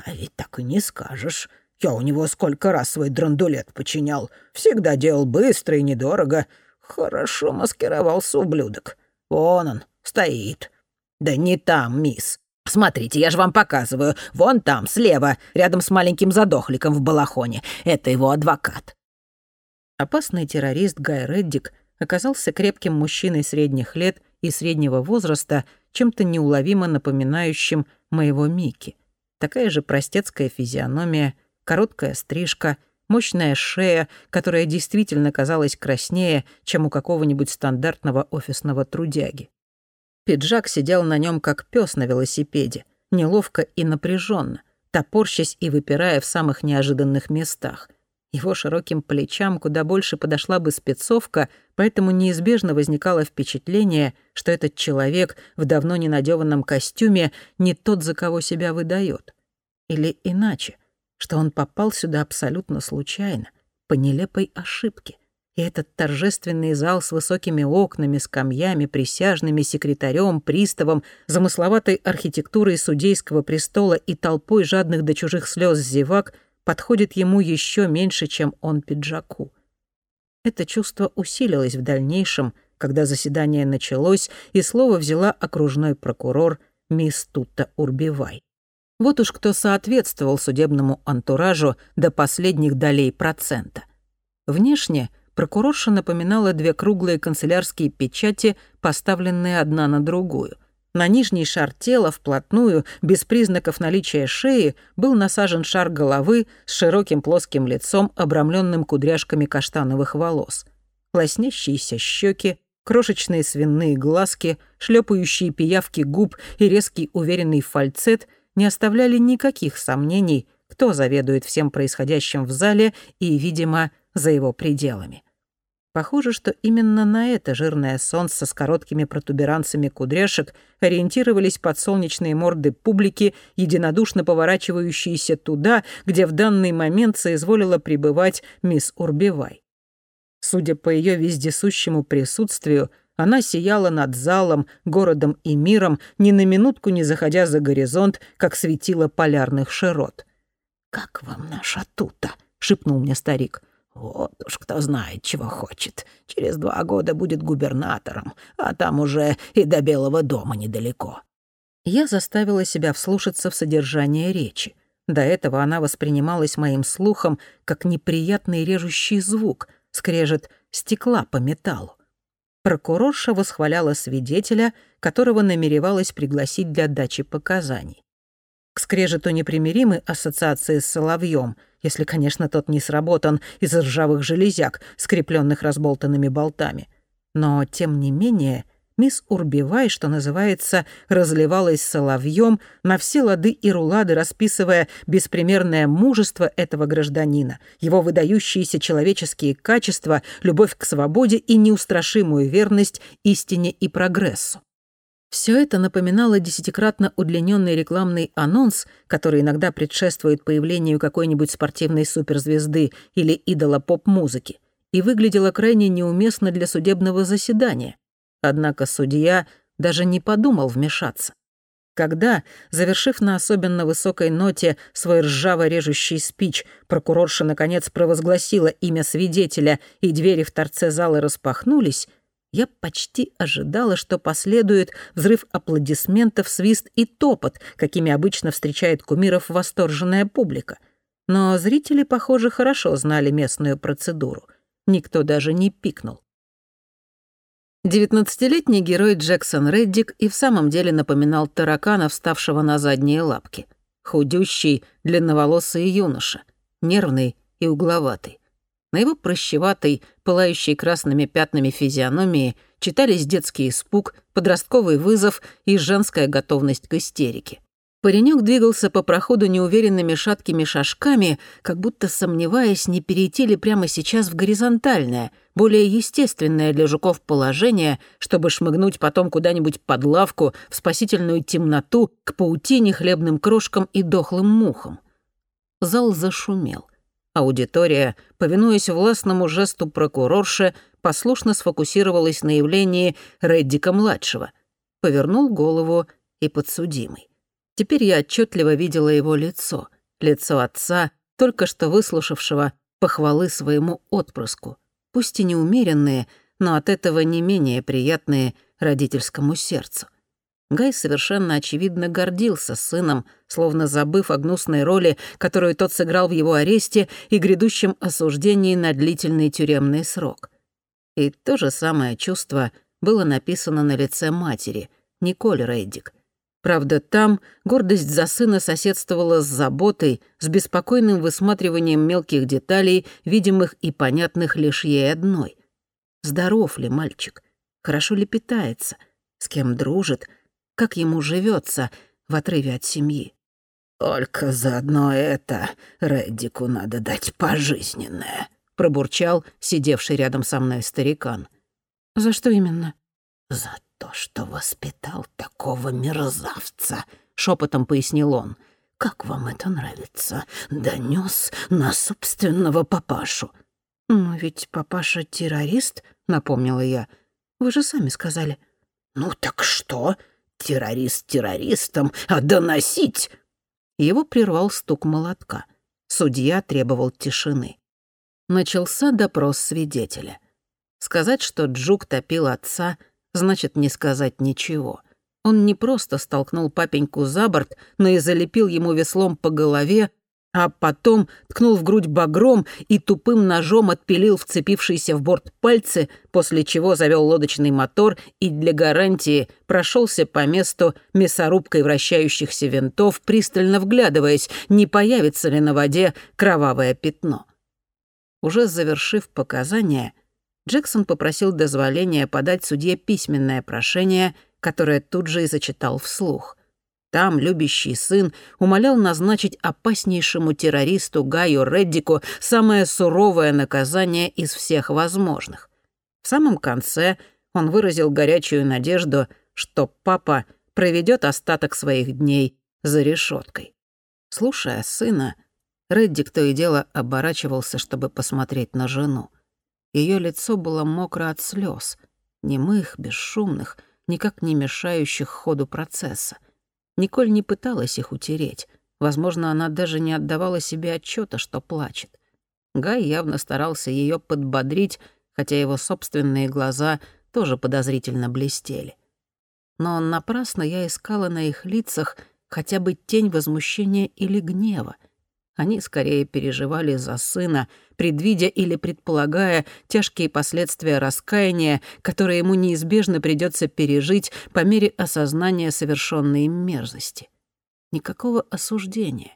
«А ведь так и не скажешь. Я у него сколько раз свой драндулет починял. Всегда делал быстро и недорого. Хорошо маскировался ублюдок. Вон он, стоит. Да не там, мисс. Смотрите, я же вам показываю. Вон там, слева, рядом с маленьким задохликом в балахоне. Это его адвокат.
Опасный террорист Гай Реддик оказался крепким мужчиной средних лет и среднего возраста, чем-то неуловимо напоминающим моего Мики. Такая же простецкая физиономия, короткая стрижка, мощная шея, которая действительно казалась краснее, чем у какого-нибудь стандартного офисного трудяги. Пиджак сидел на нем как пес на велосипеде, неловко и напряженно, топорщась и выпирая в самых неожиданных местах. Его широким плечам куда больше подошла бы спецовка, поэтому неизбежно возникало впечатление, что этот человек в давно ненадеванном костюме не тот, за кого себя выдает. Или иначе что он попал сюда абсолютно случайно, по нелепой ошибке. И этот торжественный зал с высокими окнами, скамьями, присяжными, секретарем, приставом, замысловатой архитектурой судейского престола и толпой жадных до чужих слез зевак подходит ему еще меньше, чем он пиджаку. Это чувство усилилось в дальнейшем, когда заседание началось, и слово взяла окружной прокурор мисс Тутта Урбивай. Вот уж кто соответствовал судебному антуражу до последних долей процента. Внешне прокурорша напоминала две круглые канцелярские печати, поставленные одна на другую. На нижний шар тела вплотную, без признаков наличия шеи, был насажен шар головы с широким плоским лицом, обрамленным кудряшками каштановых волос. Лоснящиеся щеки, крошечные свиные глазки, шлепающие пиявки губ и резкий уверенный фальцет — не оставляли никаких сомнений, кто заведует всем происходящим в зале и, видимо, за его пределами. Похоже, что именно на это жирное солнце с короткими протуберанцами кудряшек ориентировались подсолнечные морды публики, единодушно поворачивающиеся туда, где в данный момент соизволила пребывать мисс Урбивай. Судя по ее вездесущему присутствию, она сияла над залом, городом и миром, ни на минутку не заходя за горизонт, как светило полярных широт.
«Как вам наша тута?» — шепнул мне старик. «Вот уж кто знает, чего хочет. Через два года будет губернатором, а там уже и до Белого дома недалеко».
Я заставила себя вслушаться в содержание речи. До этого она воспринималась моим слухом как неприятный режущий звук, скрежет стекла по металлу. Прокурорша восхваляла свидетеля, которого намеревалась пригласить для дачи показаний. К скрежету непримиримой ассоциации с соловьем, если, конечно, тот не сработан из ржавых железяк, скрепленных разболтанными болтами. Но, тем не менее, мисс Урбивай, что называется, разливалась соловьем на все лады и рулады, расписывая беспримерное мужество этого гражданина, его выдающиеся человеческие качества, любовь к свободе и неустрашимую верность истине и прогрессу. Все это напоминало десятикратно удлиненный рекламный анонс, который иногда предшествует появлению какой-нибудь спортивной суперзвезды или идола поп-музыки, и выглядело крайне неуместно для судебного заседания. Однако судья даже не подумал вмешаться. Когда, завершив на особенно высокой ноте свой ржаво-режущий спич, прокурорша наконец провозгласила имя свидетеля, и двери в торце зала распахнулись, я почти ожидала, что последует взрыв аплодисментов, свист и топот, какими обычно встречает кумиров восторженная публика. Но зрители, похоже, хорошо знали местную процедуру. Никто даже не пикнул. Девятнадцатилетний герой Джексон Реддик и в самом деле напоминал таракана, вставшего на задние лапки. Худющий, длинноволосый юноша, нервный и угловатый. На его прощеватой, пылающей красными пятнами физиономии читались детский испуг, подростковый вызов и женская готовность к истерике. Паренек двигался по проходу неуверенными шаткими шажками, как будто сомневаясь, не перейти ли прямо сейчас в горизонтальное, более естественное для жуков положение, чтобы шмыгнуть потом куда-нибудь под лавку в спасительную темноту к паутине, хлебным крошкам и дохлым мухам. Зал зашумел. Аудитория, повинуясь властному жесту прокурорши, послушно сфокусировалась на явлении Реддика-младшего. Повернул голову и подсудимый. Теперь я отчетливо видела его лицо, лицо отца, только что выслушавшего похвалы своему отпрыску, пусть и неумеренные, но от этого не менее приятные родительскому сердцу. Гай совершенно очевидно гордился сыном, словно забыв о гнусной роли, которую тот сыграл в его аресте и грядущем осуждении на длительный тюремный срок. И то же самое чувство было написано на лице матери, Николь Рейдик. Правда, там гордость за сына соседствовала с заботой, с беспокойным высматриванием мелких деталей, видимых и понятных лишь ей одной. Здоров ли мальчик? Хорошо ли питается? С кем дружит — как ему живется в отрыве от семьи.
«Только за одно это Реддику надо дать пожизненное», — пробурчал сидевший рядом со мной старикан.
«За что именно?»
«За то, что воспитал такого мерзавца», — шепотом пояснил он. «Как вам это нравится? Донес на собственного папашу».
«Но ведь папаша террорист», — напомнила я. «Вы же сами сказали».
«Ну так что?» террорист террористом, а доносить...»
Его прервал стук молотка. Судья требовал тишины. Начался допрос свидетеля. Сказать, что Джук топил отца, значит не сказать ничего. Он не просто столкнул папеньку за борт, но и залепил ему веслом по голове, а потом ткнул в грудь багром и тупым ножом отпилил вцепившиеся в борт пальцы, после чего завел лодочный мотор и для гарантии прошелся по месту мясорубкой вращающихся винтов, пристально вглядываясь, не появится ли на воде кровавое пятно. Уже завершив показания, Джексон попросил дозволения подать судье письменное прошение, которое тут же и зачитал вслух — там любящий сын умолял назначить опаснейшему террористу Гаю Реддику самое суровое наказание из всех возможных. В самом конце он выразил горячую надежду, что папа проведет остаток своих дней за решеткой. Слушая сына, Реддик то и дело оборачивался, чтобы посмотреть на жену. Ее лицо было мокро от слез, немых, бесшумных, никак не мешающих ходу процесса — Николь не пыталась их утереть. Возможно, она даже не отдавала себе отчета, что плачет. Гай явно старался ее подбодрить, хотя его собственные глаза тоже подозрительно блестели. Но напрасно я искала на их лицах хотя бы тень возмущения или гнева — они скорее переживали за сына, предвидя или предполагая тяжкие последствия раскаяния, которые ему неизбежно придется пережить по мере осознания совершенной мерзости. Никакого осуждения,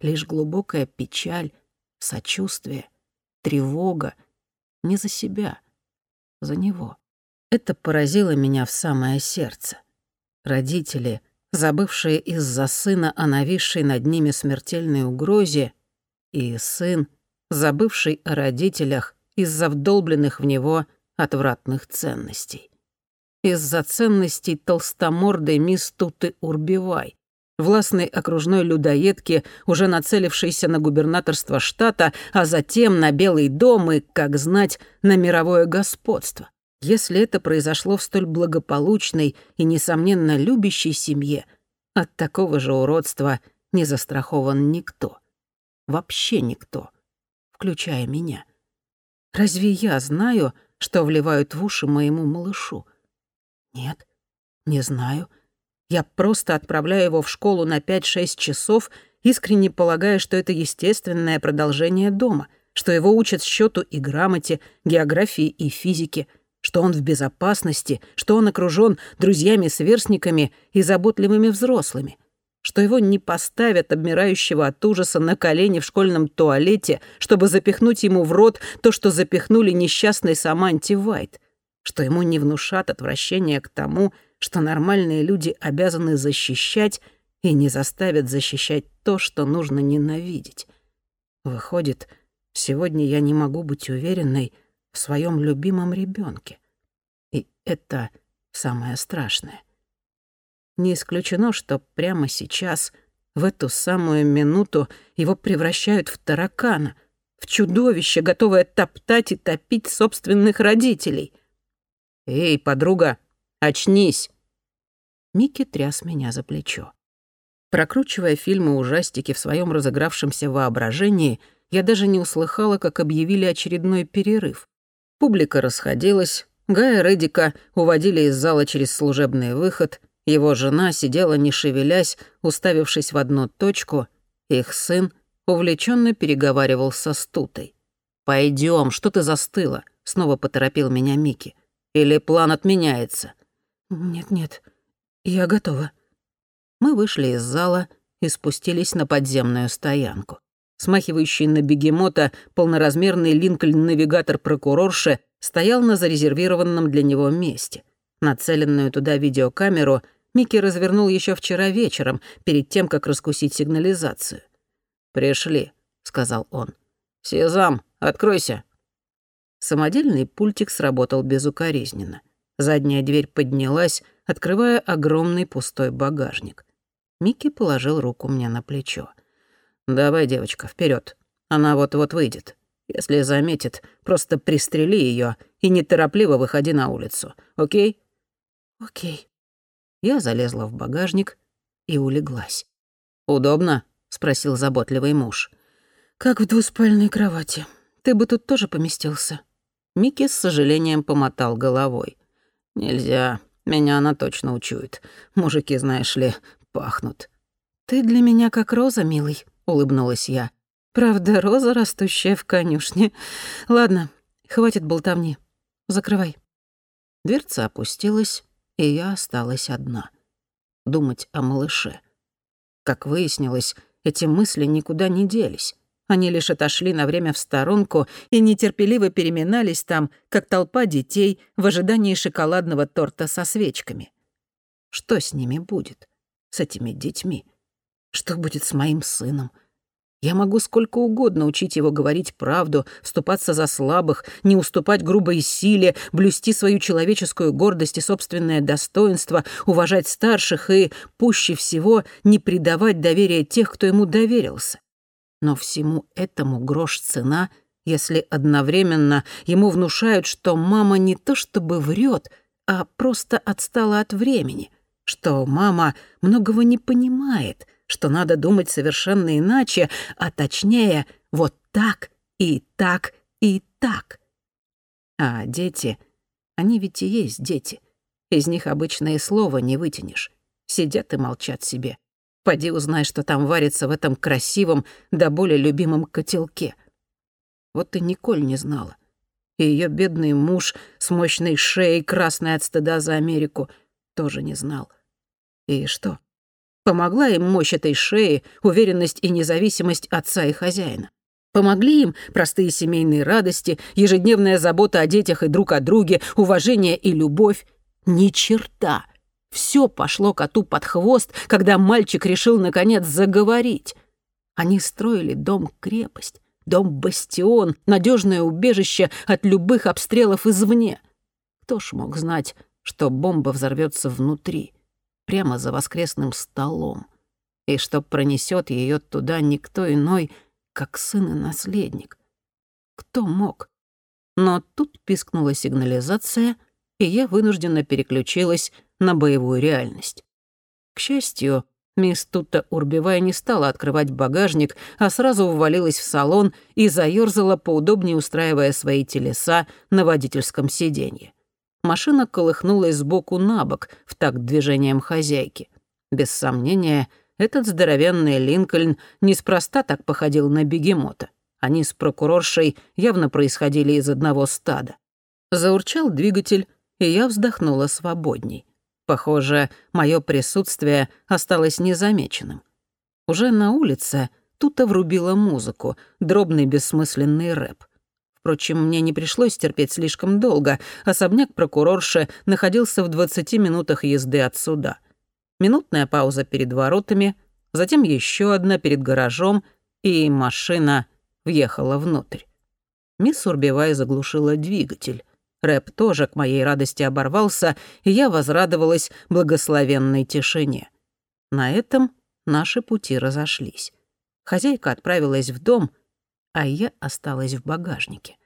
лишь глубокая печаль, сочувствие, тревога. Не за себя, за него. Это поразило меня в самое сердце. Родители — забывшие из-за сына о нависшей над ними смертельной угрозе, и сын, забывший о родителях из-за вдолбленных в него отвратных ценностей. Из-за ценностей толстомордой мисс Туты Урбивай, властной окружной людоедки, уже нацелившейся на губернаторство штата, а затем на Белый дом и, как знать, на мировое господство. Если это произошло в столь благополучной и, несомненно, любящей семье, от такого же уродства не застрахован никто. Вообще никто, включая меня. Разве я знаю, что вливают в уши моему малышу? Нет, не знаю. Я просто отправляю его в школу на 5-6 часов, искренне полагая, что это естественное продолжение дома, что его учат счету и грамоте, географии и физике — что он в безопасности, что он окружен друзьями-сверстниками и заботливыми взрослыми, что его не поставят, обмирающего от ужаса, на колени в школьном туалете, чтобы запихнуть ему в рот то, что запихнули несчастной Саманте Вайт, что ему не внушат отвращение к тому, что нормальные люди обязаны защищать и не заставят защищать то, что нужно ненавидеть. Выходит, сегодня я не могу быть уверенной, в своем любимом ребенке. Это самое страшное. Не исключено, что прямо сейчас, в эту самую минуту, его превращают в таракана, в чудовище, готовое топтать и топить собственных родителей.
«Эй, подруга, очнись!»
Микки тряс меня за плечо. Прокручивая фильмы-ужастики в своем разыгравшемся воображении, я даже не услыхала, как объявили очередной перерыв. Публика расходилась, Гая Редика уводили из зала через служебный выход, его жена сидела, не шевелясь, уставившись в одну точку, их сын увлеченно переговаривал со стутой. Пойдем, что ты застыла?» — снова поторопил меня Микки. «Или план отменяется?» «Нет-нет, я готова». Мы вышли из зала и спустились на подземную стоянку. Смахивающий на бегемота полноразмерный Линкольн-навигатор прокурорши стоял на зарезервированном для него месте. Нацеленную туда видеокамеру Микки развернул еще вчера вечером, перед тем, как раскусить сигнализацию.
«Пришли», — сказал он. «Сезам, откройся».
Самодельный пультик сработал безукоризненно. Задняя дверь поднялась, открывая огромный пустой багажник. Микки положил руку мне на плечо.
«Давай, девочка, вперед. Она вот-вот выйдет. Если заметит, просто пристрели ее и неторопливо выходи на улицу. Окей?»
«Окей». Я залезла в багажник и улеглась.
«Удобно?» — спросил заботливый муж.
«Как в двуспальной кровати. Ты бы тут тоже поместился».
Микки с сожалением помотал головой. «Нельзя. Меня она точно учует. Мужики, знаешь ли, пахнут».
«Ты для меня как роза, милый», — улыбнулась я. «Правда, роза, растущая в конюшне. Ладно, хватит болтовни. Закрывай». Дверца опустилась, и я осталась одна. Думать о малыше. Как выяснилось, эти мысли никуда не делись. Они лишь отошли на время в сторонку и нетерпеливо переминались там, как толпа детей в ожидании шоколадного торта со свечками. Что с ними будет? С этими детьми? Что будет с моим сыном? Я могу сколько угодно учить его говорить правду, вступаться за слабых, не уступать грубой силе, блюсти свою человеческую гордость и собственное достоинство, уважать старших и, пуще всего, не предавать доверия тех, кто ему доверился. Но всему этому грош цена, если одновременно ему внушают, что мама не то чтобы врет, а просто отстала от времени, что мама многого не понимает, что надо думать совершенно иначе, а точнее вот так и так и так. А дети, они ведь и есть дети. Из них обычное слово не вытянешь. Сидят и молчат себе. Поди узнай, что там варится в этом красивом, да более любимом котелке. Вот и Николь не знала. И ее бедный муж с мощной шеей, красной от стыда за Америку, тоже не знал. И что? Помогла им мощь этой шеи, уверенность и независимость отца и хозяина. Помогли им простые семейные радости, ежедневная забота о детях и друг о друге, уважение и любовь. Ни черта. Все пошло коту под хвост, когда мальчик решил, наконец, заговорить. Они строили дом-крепость, дом-бастион, надежное убежище от любых обстрелов извне. Кто ж мог знать, что бомба взорвется внутри, прямо за воскресным столом, и что пронесет ее туда никто иной, как сын и наследник? Кто мог? Но тут пискнула сигнализация, и я вынуждена переключилась на боевую реальность. К счастью, мисс Тута Урбивая не стала открывать багажник, а сразу ввалилась в салон и заёрзала, поудобнее устраивая свои телеса на водительском сиденье. Машина колыхнулась сбоку на бок в такт движением хозяйки. Без сомнения, этот здоровенный Линкольн неспроста так походил на бегемота. Они с прокуроршей явно происходили из одного стада. Заурчал двигатель, и я вздохнула свободней. Похоже, мое присутствие осталось незамеченным. Уже на улице Тута врубила музыку, дробный бессмысленный рэп. Впрочем, мне не пришлось терпеть слишком долго. Особняк прокурорши находился в 20 минутах езды от суда. Минутная пауза перед воротами, затем еще одна перед гаражом, и машина въехала внутрь. Мисс Урбивай заглушила двигатель. Рэп тоже, к моей радости, оборвался, и я возрадовалась благословенной тишине. На этом наши пути разошлись. Хозяйка отправилась в дом, а я осталась в багажнике.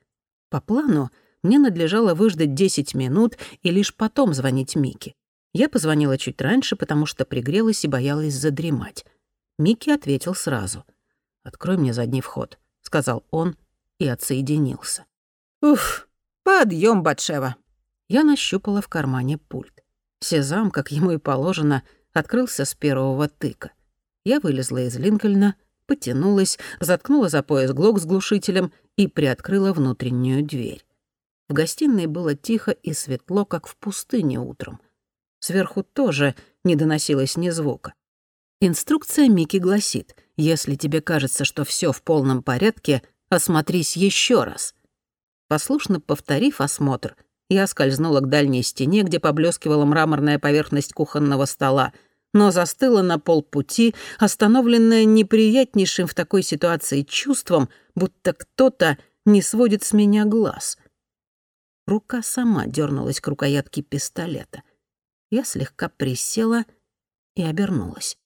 По плану мне надлежало выждать 10 минут и лишь потом звонить Мике. Я позвонила чуть раньше, потому что пригрелась и боялась задремать. Микки ответил сразу. «Открой мне задний вход», — сказал он и отсоединился.
«Уф, подъем, Батшева!»
Я нащупала в кармане пульт. Сезам, как ему и положено, открылся с первого тыка. Я вылезла из Линкольна, потянулась, заткнула за пояс глок с глушителем и приоткрыла внутреннюю дверь. В гостиной было тихо и светло, как в пустыне утром. Сверху тоже не доносилось ни звука. Инструкция Мики гласит, если тебе кажется, что все в полном порядке, осмотрись еще раз. Послушно повторив осмотр, я скользнула к дальней стене, где поблескивала мраморная поверхность кухонного стола, но застыла на полпути, остановленная неприятнейшим в такой ситуации чувством, будто кто-то не сводит с меня глаз. Рука сама дернулась к рукоятке пистолета. Я слегка присела и обернулась.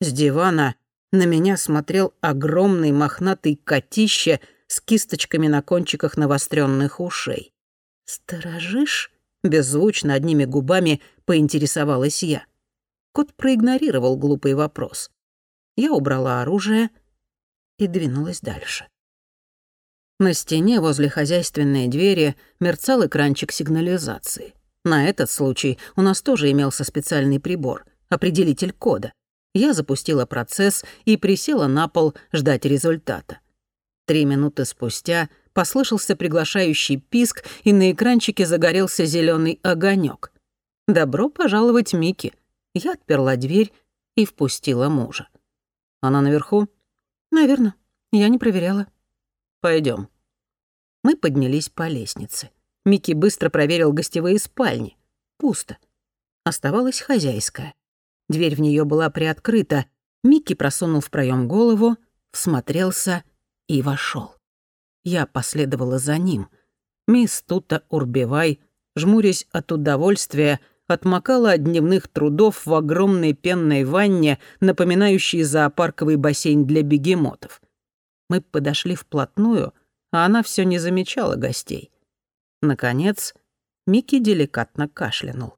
С дивана на меня смотрел огромный мохнатый котище с кисточками на кончиках навостренных ушей. «Сторожишь?» — беззвучно одними губами поинтересовалась я. Кот проигнорировал глупый вопрос. Я убрала оружие и двинулась дальше. На стене возле хозяйственной двери мерцал экранчик сигнализации. На этот случай у нас тоже имелся специальный прибор — определитель кода. Я запустила процесс и присела на пол ждать результата. Три минуты спустя послышался приглашающий писк, и на экранчике загорелся зеленый огонек. «Добро пожаловать, Микки!» Я отперла дверь и впустила мужа. «Она наверху?» «Наверно. Я не проверяла». Пойдем. Мы поднялись по лестнице. Микки быстро проверил гостевые спальни. Пусто. Оставалась хозяйская. Дверь в нее была приоткрыта. Микки просунул в проем голову, всмотрелся и вошел. Я последовала за ним. Мисс Тута Урбивай, жмурясь от удовольствия, отмокала от дневных трудов в огромной пенной ванне, напоминающей зоопарковый бассейн для бегемотов. Мы подошли вплотную, а она все не замечала гостей. Наконец, Микки деликатно кашлянул.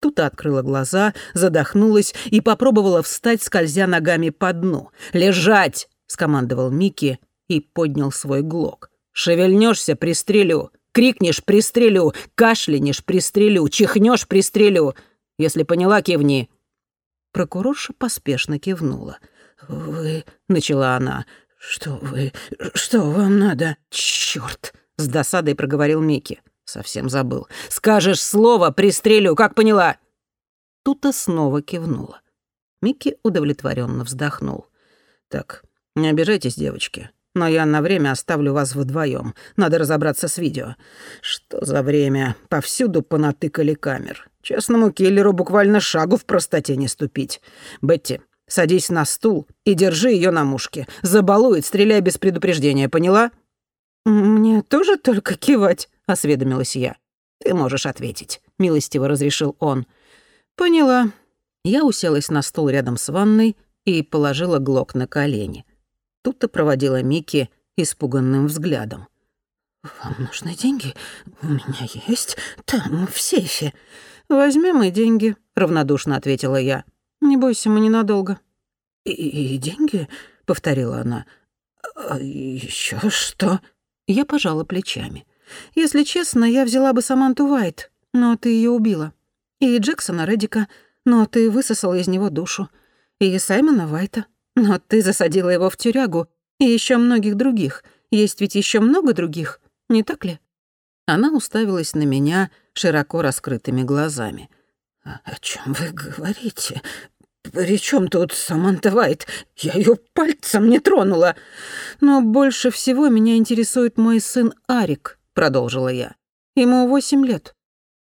Тута открыла глаза, задохнулась и попробовала встать, скользя ногами по дну. «Лежать!» — скомандовал Микки и поднял свой глок. «Шевельнешься — пристрелю! Крикнешь — пристрелю! Кашлянешь — пристрелю! Чихнешь — пристрелю! Если поняла, кивни!» Прокурорша поспешно кивнула.
«Вы...» — начала она. «Что вы... Что вам надо?»
«Чёрт!» — с досадой проговорил Микки. Совсем забыл. «Скажешь слово, пристрелю, как поняла?» Тута снова кивнула. Микки удовлетворенно вздохнул.
«Так, не обижайтесь, девочки, но я на время оставлю вас вдвоем. Надо разобраться с видео. Что за время? Повсюду понатыкали камер. Честному киллеру буквально шагу в простоте не ступить. Бетти, садись на стул и держи ее на мушке. Забалует, стреляй без предупреждения, поняла?»
«Мне тоже только кивать?»
осведомилась я. «Ты можешь ответить», — милостиво разрешил он.
«Поняла». Я уселась на стул рядом с ванной и положила глок на колени. Тут-то проводила Микки испуганным взглядом.
«Вам нужны деньги? У меня есть. Там, в сейфе».
«Возьмем и деньги», — равнодушно ответила я. «Не бойся, мы ненадолго».
«И, и деньги?» — повторила она. «А еще что?»
Я пожала плечами. Если честно, я взяла бы Саманту Уайт, но ты ее убила. И Джексона Реддика, но ты высосала из него душу. И Саймона Вайта, но ты засадила его в тюрягу. И еще многих других. Есть ведь еще много других, не так ли?» Она уставилась на меня широко раскрытыми глазами.
«А «О чем вы говорите? При чем тут Саманта Вайт? Я ее пальцем не тронула!»
«Но больше всего меня интересует мой сын Арик», продолжила я. Ему восемь лет.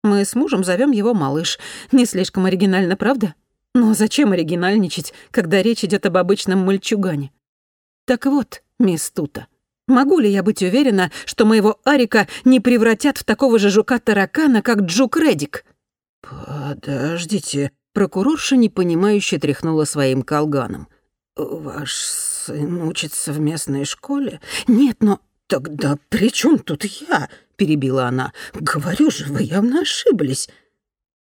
Мы с мужем зовем его малыш. Не слишком оригинально, правда? Но зачем оригинальничать, когда речь идет об обычном мальчугане? Так вот, мисс Тута, могу ли я быть уверена, что моего Арика не превратят в такого же жука-таракана, как Джук Редик?
Подождите.
Прокурорша непонимающе тряхнула своим колганом.
Ваш сын учится в местной школе? Нет, но тогда при чем тут я?» — перебила она. «Говорю же, вы явно ошиблись».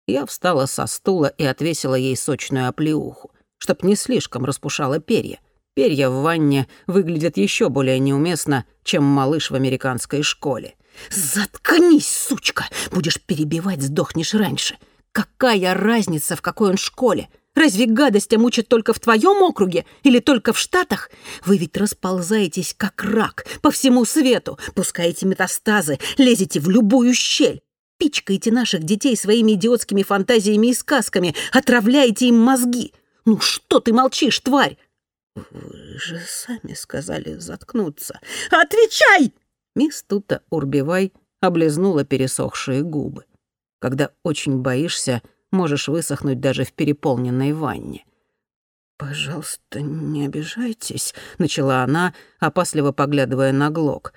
Я встала со стула и отвесила ей сочную оплеуху, чтоб не слишком распушала перья. Перья в ванне выглядят еще более неуместно, чем малыш в американской школе.
«Заткнись, сучка! Будешь перебивать, сдохнешь раньше. Какая разница, в какой он школе? Разве гадостя мучат только в твоем округе или только в Штатах? Вы ведь расползаетесь, как рак, по всему свету, пускаете метастазы, лезете в любую щель. Пичкаете наших детей своими идиотскими фантазиями и сказками, отравляете им мозги. Ну что ты молчишь, тварь? Вы же сами сказали заткнуться. Отвечай!
Мисс Тута Урбивай облизнула пересохшие губы. Когда очень боишься, можешь высохнуть даже в переполненной ванне.
«Пожалуйста, не обижайтесь», — начала она, опасливо поглядывая на Глок.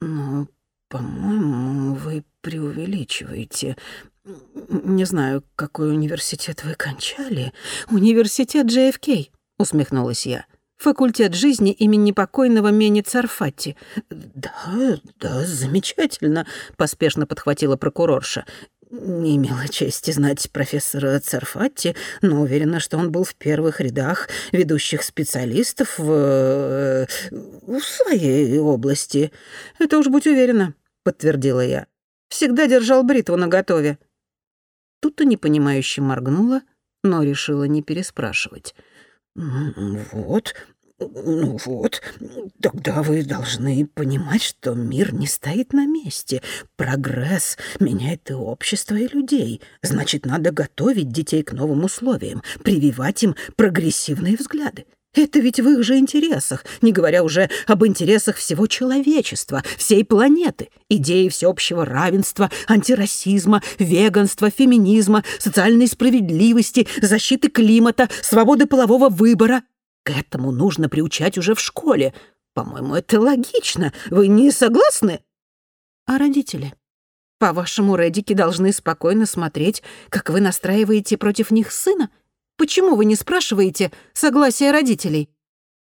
«Но, по-моему, вы преувеличиваете. Не знаю, какой университет вы кончали.
Университет JFK», — усмехнулась я. «Факультет жизни имени покойного Мени Царфати».
«Да, да, замечательно», — поспешно подхватила прокурорша. Не имела чести знать профессора Царфатти, но уверена, что он был в первых рядах ведущих специалистов в, э, в своей области.
«Это уж будь уверена», — подтвердила я. «Всегда держал бритву наготове». Тут-то непонимающе моргнула, но решила не переспрашивать.
«Вот, ну вот, тогда вы должны понимать, что мир не стоит на месте. Прогресс меняет и общество, и людей. Значит, надо готовить детей к новым условиям, прививать им прогрессивные взгляды. Это ведь в их же интересах, не говоря уже об интересах всего человечества, всей планеты. Идеи всеобщего равенства, антирасизма, веганства, феминизма, социальной справедливости, защиты климата, свободы полового выбора — к этому нужно приучать уже в школе. По-моему, это логично. Вы не согласны?
А родители? По-вашему, Редики должны спокойно смотреть, как вы настраиваете против них сына? Почему вы не спрашиваете согласия родителей?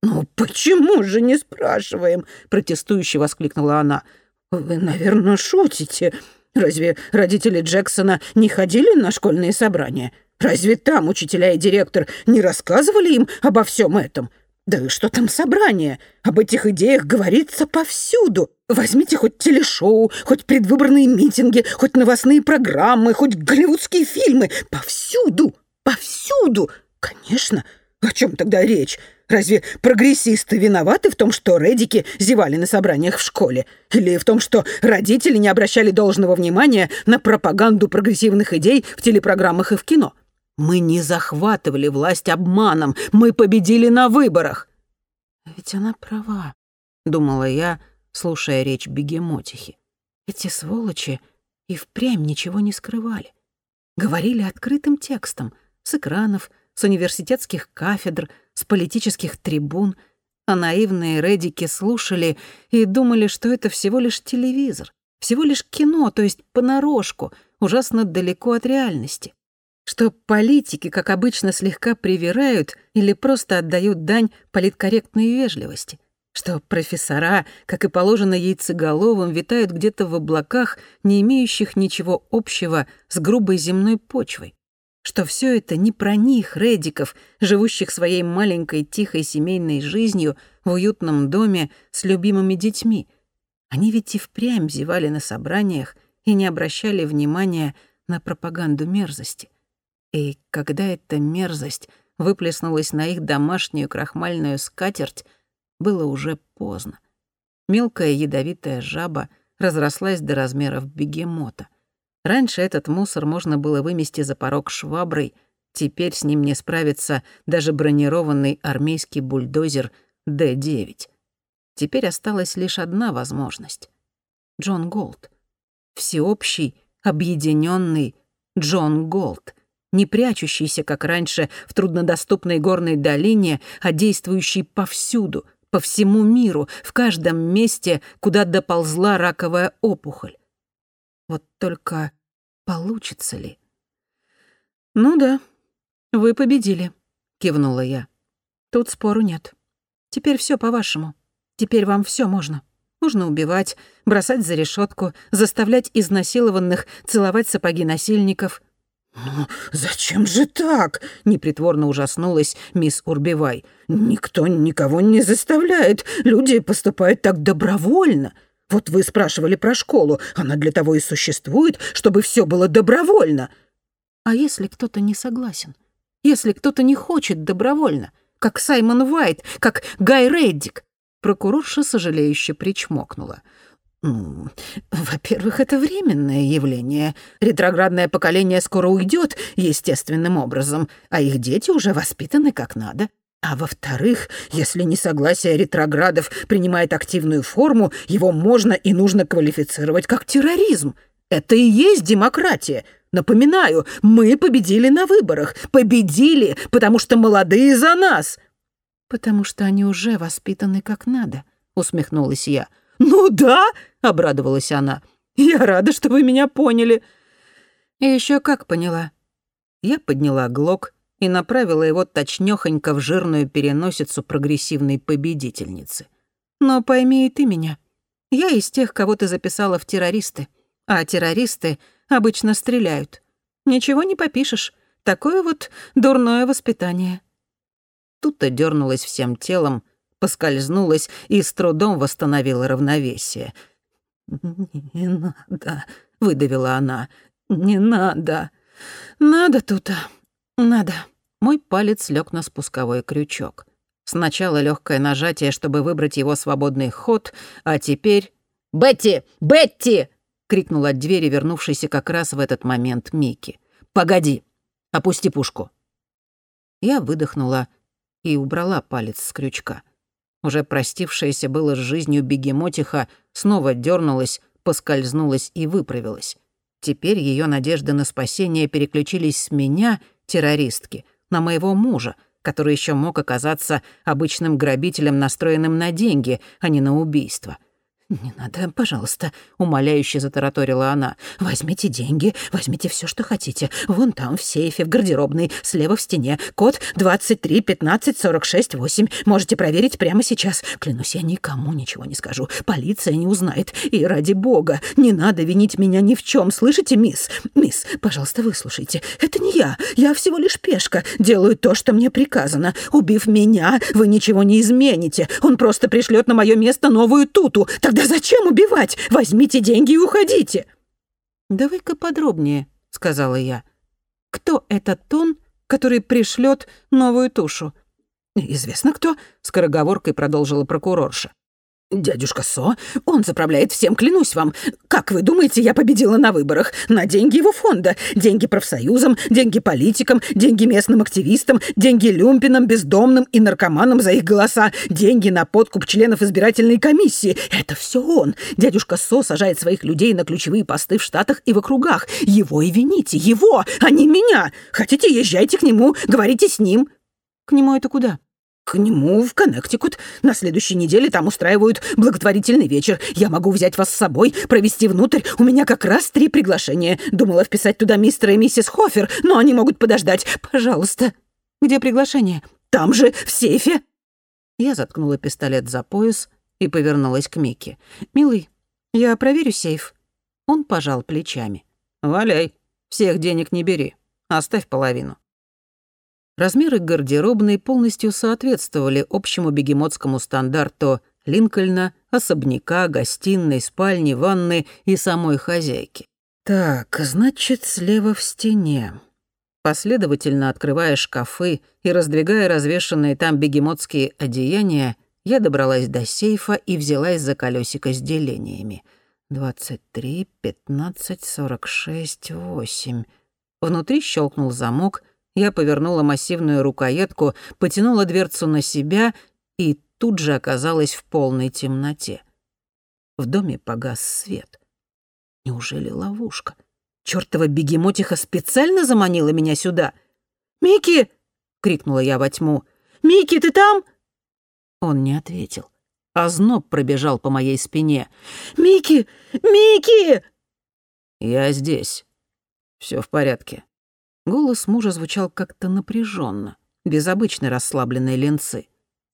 «Ну почему же не спрашиваем?» — протестующе воскликнула она. «Вы, наверное, шутите. Разве родители Джексона не ходили на школьные собрания? Разве там учителя и директор не рассказывали им обо всем этом? Да и что там собрание? Об этих идеях говорится повсюду. Возьмите хоть телешоу, хоть предвыборные митинги, хоть новостные программы, хоть голливудские фильмы. Повсюду, повсюду. Конечно. О чем тогда речь? Разве прогрессисты виноваты в том, что редики зевали на собраниях в школе? Или в том, что родители не обращали должного внимания на пропаганду прогрессивных идей в телепрограммах и в кино? Мы не захватывали власть обманом, мы победили на выборах.
Ведь она права, думала я, слушая речь бегемотихи. Эти сволочи и впрямь ничего не скрывали. Говорили открытым текстом, с экранов, с университетских кафедр, с политических трибун, а наивные редики слушали и думали, что это всего лишь телевизор, всего лишь кино, то есть понарошку, ужасно далеко от реальности что политики, как обычно, слегка привирают или просто отдают дань политкорректной вежливости, что профессора, как и положено яйцеголовым, витают где-то в облаках, не имеющих ничего общего с грубой земной почвой, что все это не про них, редиков, живущих своей маленькой тихой семейной жизнью в уютном доме с любимыми детьми. Они ведь и впрямь зевали на собраниях и не обращали внимания на пропаганду мерзости. И когда эта мерзость выплеснулась на их домашнюю крахмальную скатерть, было уже поздно. Мелкая ядовитая жаба разрослась до размеров бегемота. Раньше этот мусор можно было вымести за порог шваброй, теперь с ним не справится даже бронированный армейский бульдозер Д-9. Теперь осталась лишь одна возможность. Джон Голд. Всеобщий, объединенный Джон Голд не прячущийся, как раньше, в труднодоступной горной долине, а действующий повсюду, по всему миру, в каждом месте, куда доползла раковая опухоль. Вот только получится ли? «Ну да, вы победили», — кивнула я. «Тут спору нет. Теперь все по-вашему. Теперь вам все можно. Можно убивать, бросать за решетку, заставлять изнасилованных целовать сапоги насильников.
«Ну, зачем же так?» — непритворно ужаснулась мисс Урбивай. «Никто никого не заставляет. Люди поступают так добровольно. Вот вы спрашивали про школу. Она для того и существует, чтобы все было добровольно».
«А если кто-то не согласен? Если кто-то не хочет добровольно? Как Саймон Уайт, как Гай Реддик?» Прокурорша сожалеюще причмокнула.
Во-первых, это временное явление. Ретроградное поколение скоро уйдет естественным образом, а их дети уже воспитаны как надо. А во-вторых, если несогласие ретроградов принимает активную форму, его можно и нужно квалифицировать как терроризм. Это и есть демократия. Напоминаю, мы победили на выборах. Победили, потому что молодые за нас.
Потому что они уже воспитаны как надо, усмехнулась я.
«Ну да», — обрадовалась она. «Я рада, что вы меня поняли».
И еще как поняла. Я подняла глок и направила его точнёхонько в жирную переносицу прогрессивной победительницы. Но пойми и ты меня. Я из тех, кого ты записала в террористы. А террористы обычно стреляют. Ничего не попишешь. Такое вот дурное воспитание. Тут-то дернулась всем телом, поскользнулась и с трудом восстановила равновесие.
«Не надо», — выдавила она. «Не надо».
«Надо тут, надо». Мой палец лег на спусковой крючок. Сначала легкое нажатие, чтобы выбрать его свободный ход, а теперь...
«Бетти! Бетти!»
— крикнул от двери, вернувшийся как раз в этот момент Микки.
«Погоди! Опусти пушку!»
Я выдохнула и убрала палец с крючка уже простившаяся было с жизнью бегемотиха, снова дернулась, поскользнулась и выправилась. Теперь ее надежды на спасение переключились с меня, террористки, на моего мужа, который еще мог оказаться обычным грабителем, настроенным на деньги, а не на убийство.
«Не надо, пожалуйста», — умоляюще затараторила она. «Возьмите деньги, возьмите все, что хотите. Вон там, в сейфе, в гардеробной, слева в стене. Код 23 15 46 8. Можете проверить прямо сейчас. Клянусь, я никому ничего не скажу. Полиция не узнает. И ради бога, не надо винить меня ни в чем. Слышите, мисс? Мисс, пожалуйста, выслушайте. Это не я. Я всего лишь пешка. Делаю то, что мне приказано. Убив меня, вы ничего не измените. Он просто пришлет на мое место новую туту. «Да зачем убивать? Возьмите деньги и уходите!»
«Давай-ка подробнее», — сказала я. «Кто этот тон, который пришлет новую тушу?»
«Известно кто», — скороговоркой продолжила прокурорша. «Дядюшка Со, он заправляет всем, клянусь вам. Как вы думаете, я победила на выборах? На деньги его фонда. Деньги профсоюзам, деньги политикам, деньги местным активистам, деньги люмпинам, бездомным и наркоманам за их голоса, деньги на подкуп членов избирательной комиссии. Это все он. Дядюшка Со сажает своих людей на ключевые посты в Штатах и в округах. Его и вините, его, а не меня. Хотите, езжайте к нему, говорите с ним».
«К нему это куда?»
«К нему в Коннектикут. На следующей неделе там устраивают благотворительный вечер. Я могу взять вас с собой, провести внутрь. У меня как раз три приглашения. Думала вписать туда мистера и миссис Хофер, но они могут подождать. Пожалуйста».
«Где приглашение?»
«Там же, в сейфе».
Я заткнула пистолет за пояс и повернулась к Микки. «Милый, я проверю сейф». Он пожал плечами.
«Валяй. Всех денег не бери. Оставь половину».
Размеры гардеробной полностью соответствовали общему бегемотскому стандарту Линкольна, особняка, гостиной, спальни, ванны и самой хозяйки. Так, значит, слева в стене. Последовательно открывая шкафы и раздвигая развешанные там бегемотские одеяния, я добралась до сейфа и взялась за колесико с делениями. «Двадцать три, пятнадцать, сорок шесть, восемь». Внутри щелкнул замок — я повернула массивную рукоятку, потянула дверцу на себя и тут же оказалась в полной темноте. В доме погас свет. Неужели ловушка? Чёртова бегемотиха специально заманила меня сюда? «Микки!» — крикнула я во тьму. «Микки, ты там?» Он не ответил. А зноб пробежал по моей спине. «Микки! Микки!»
«Я здесь. Все в порядке.
Голос мужа звучал как-то напряженно, без обычной расслабленной ленцы.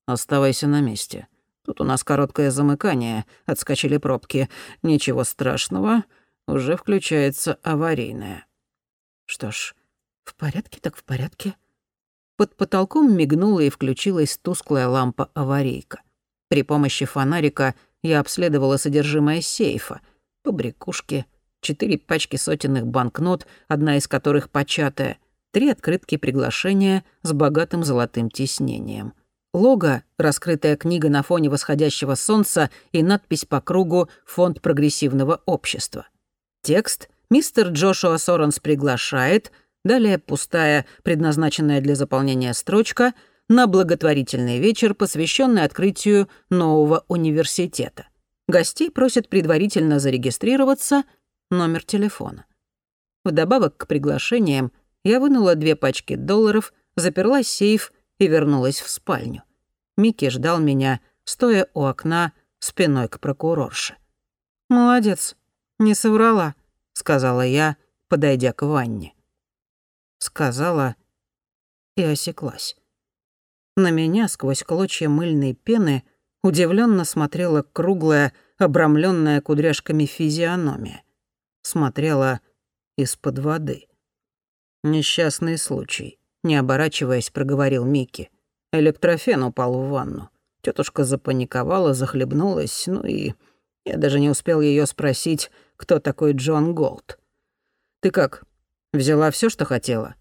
Оставайся на месте. Тут у нас короткое замыкание, отскочили пробки. Ничего страшного, уже включается аварийное.
Что ж, в порядке так в порядке. Под потолком мигнула и включилась тусклая лампа-аварийка. При помощи фонарика я обследовала содержимое сейфа. Побрякушки, четыре пачки сотенных банкнот, одна из которых початая, три открытки приглашения с богатым золотым тиснением — Лого, раскрытая книга на фоне восходящего солнца и надпись по кругу «Фонд прогрессивного общества». Текст «Мистер Джошуа Соренс приглашает», далее пустая, предназначенная для заполнения строчка, на благотворительный вечер, посвященный открытию нового университета. Гостей просят предварительно зарегистрироваться, номер телефона. Вдобавок к приглашениям я вынула две пачки долларов, заперла сейф и вернулась в спальню. Микки ждал меня, стоя у окна спиной к прокурорше. «Молодец, не соврала», — сказала я, подойдя к ванне. Сказала и осеклась. На меня сквозь клочья мыльной пены удивленно смотрела круглая, обрамленная кудряшками физиономия. Смотрела из-под воды. Несчастный случай не оборачиваясь, проговорил Микки. Электрофен упал в ванну. Тетушка запаниковала, захлебнулась, ну и я даже не успел ее спросить, кто такой Джон Голд. Ты как, взяла все, что хотела?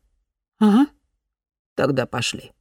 Ага.
Тогда пошли.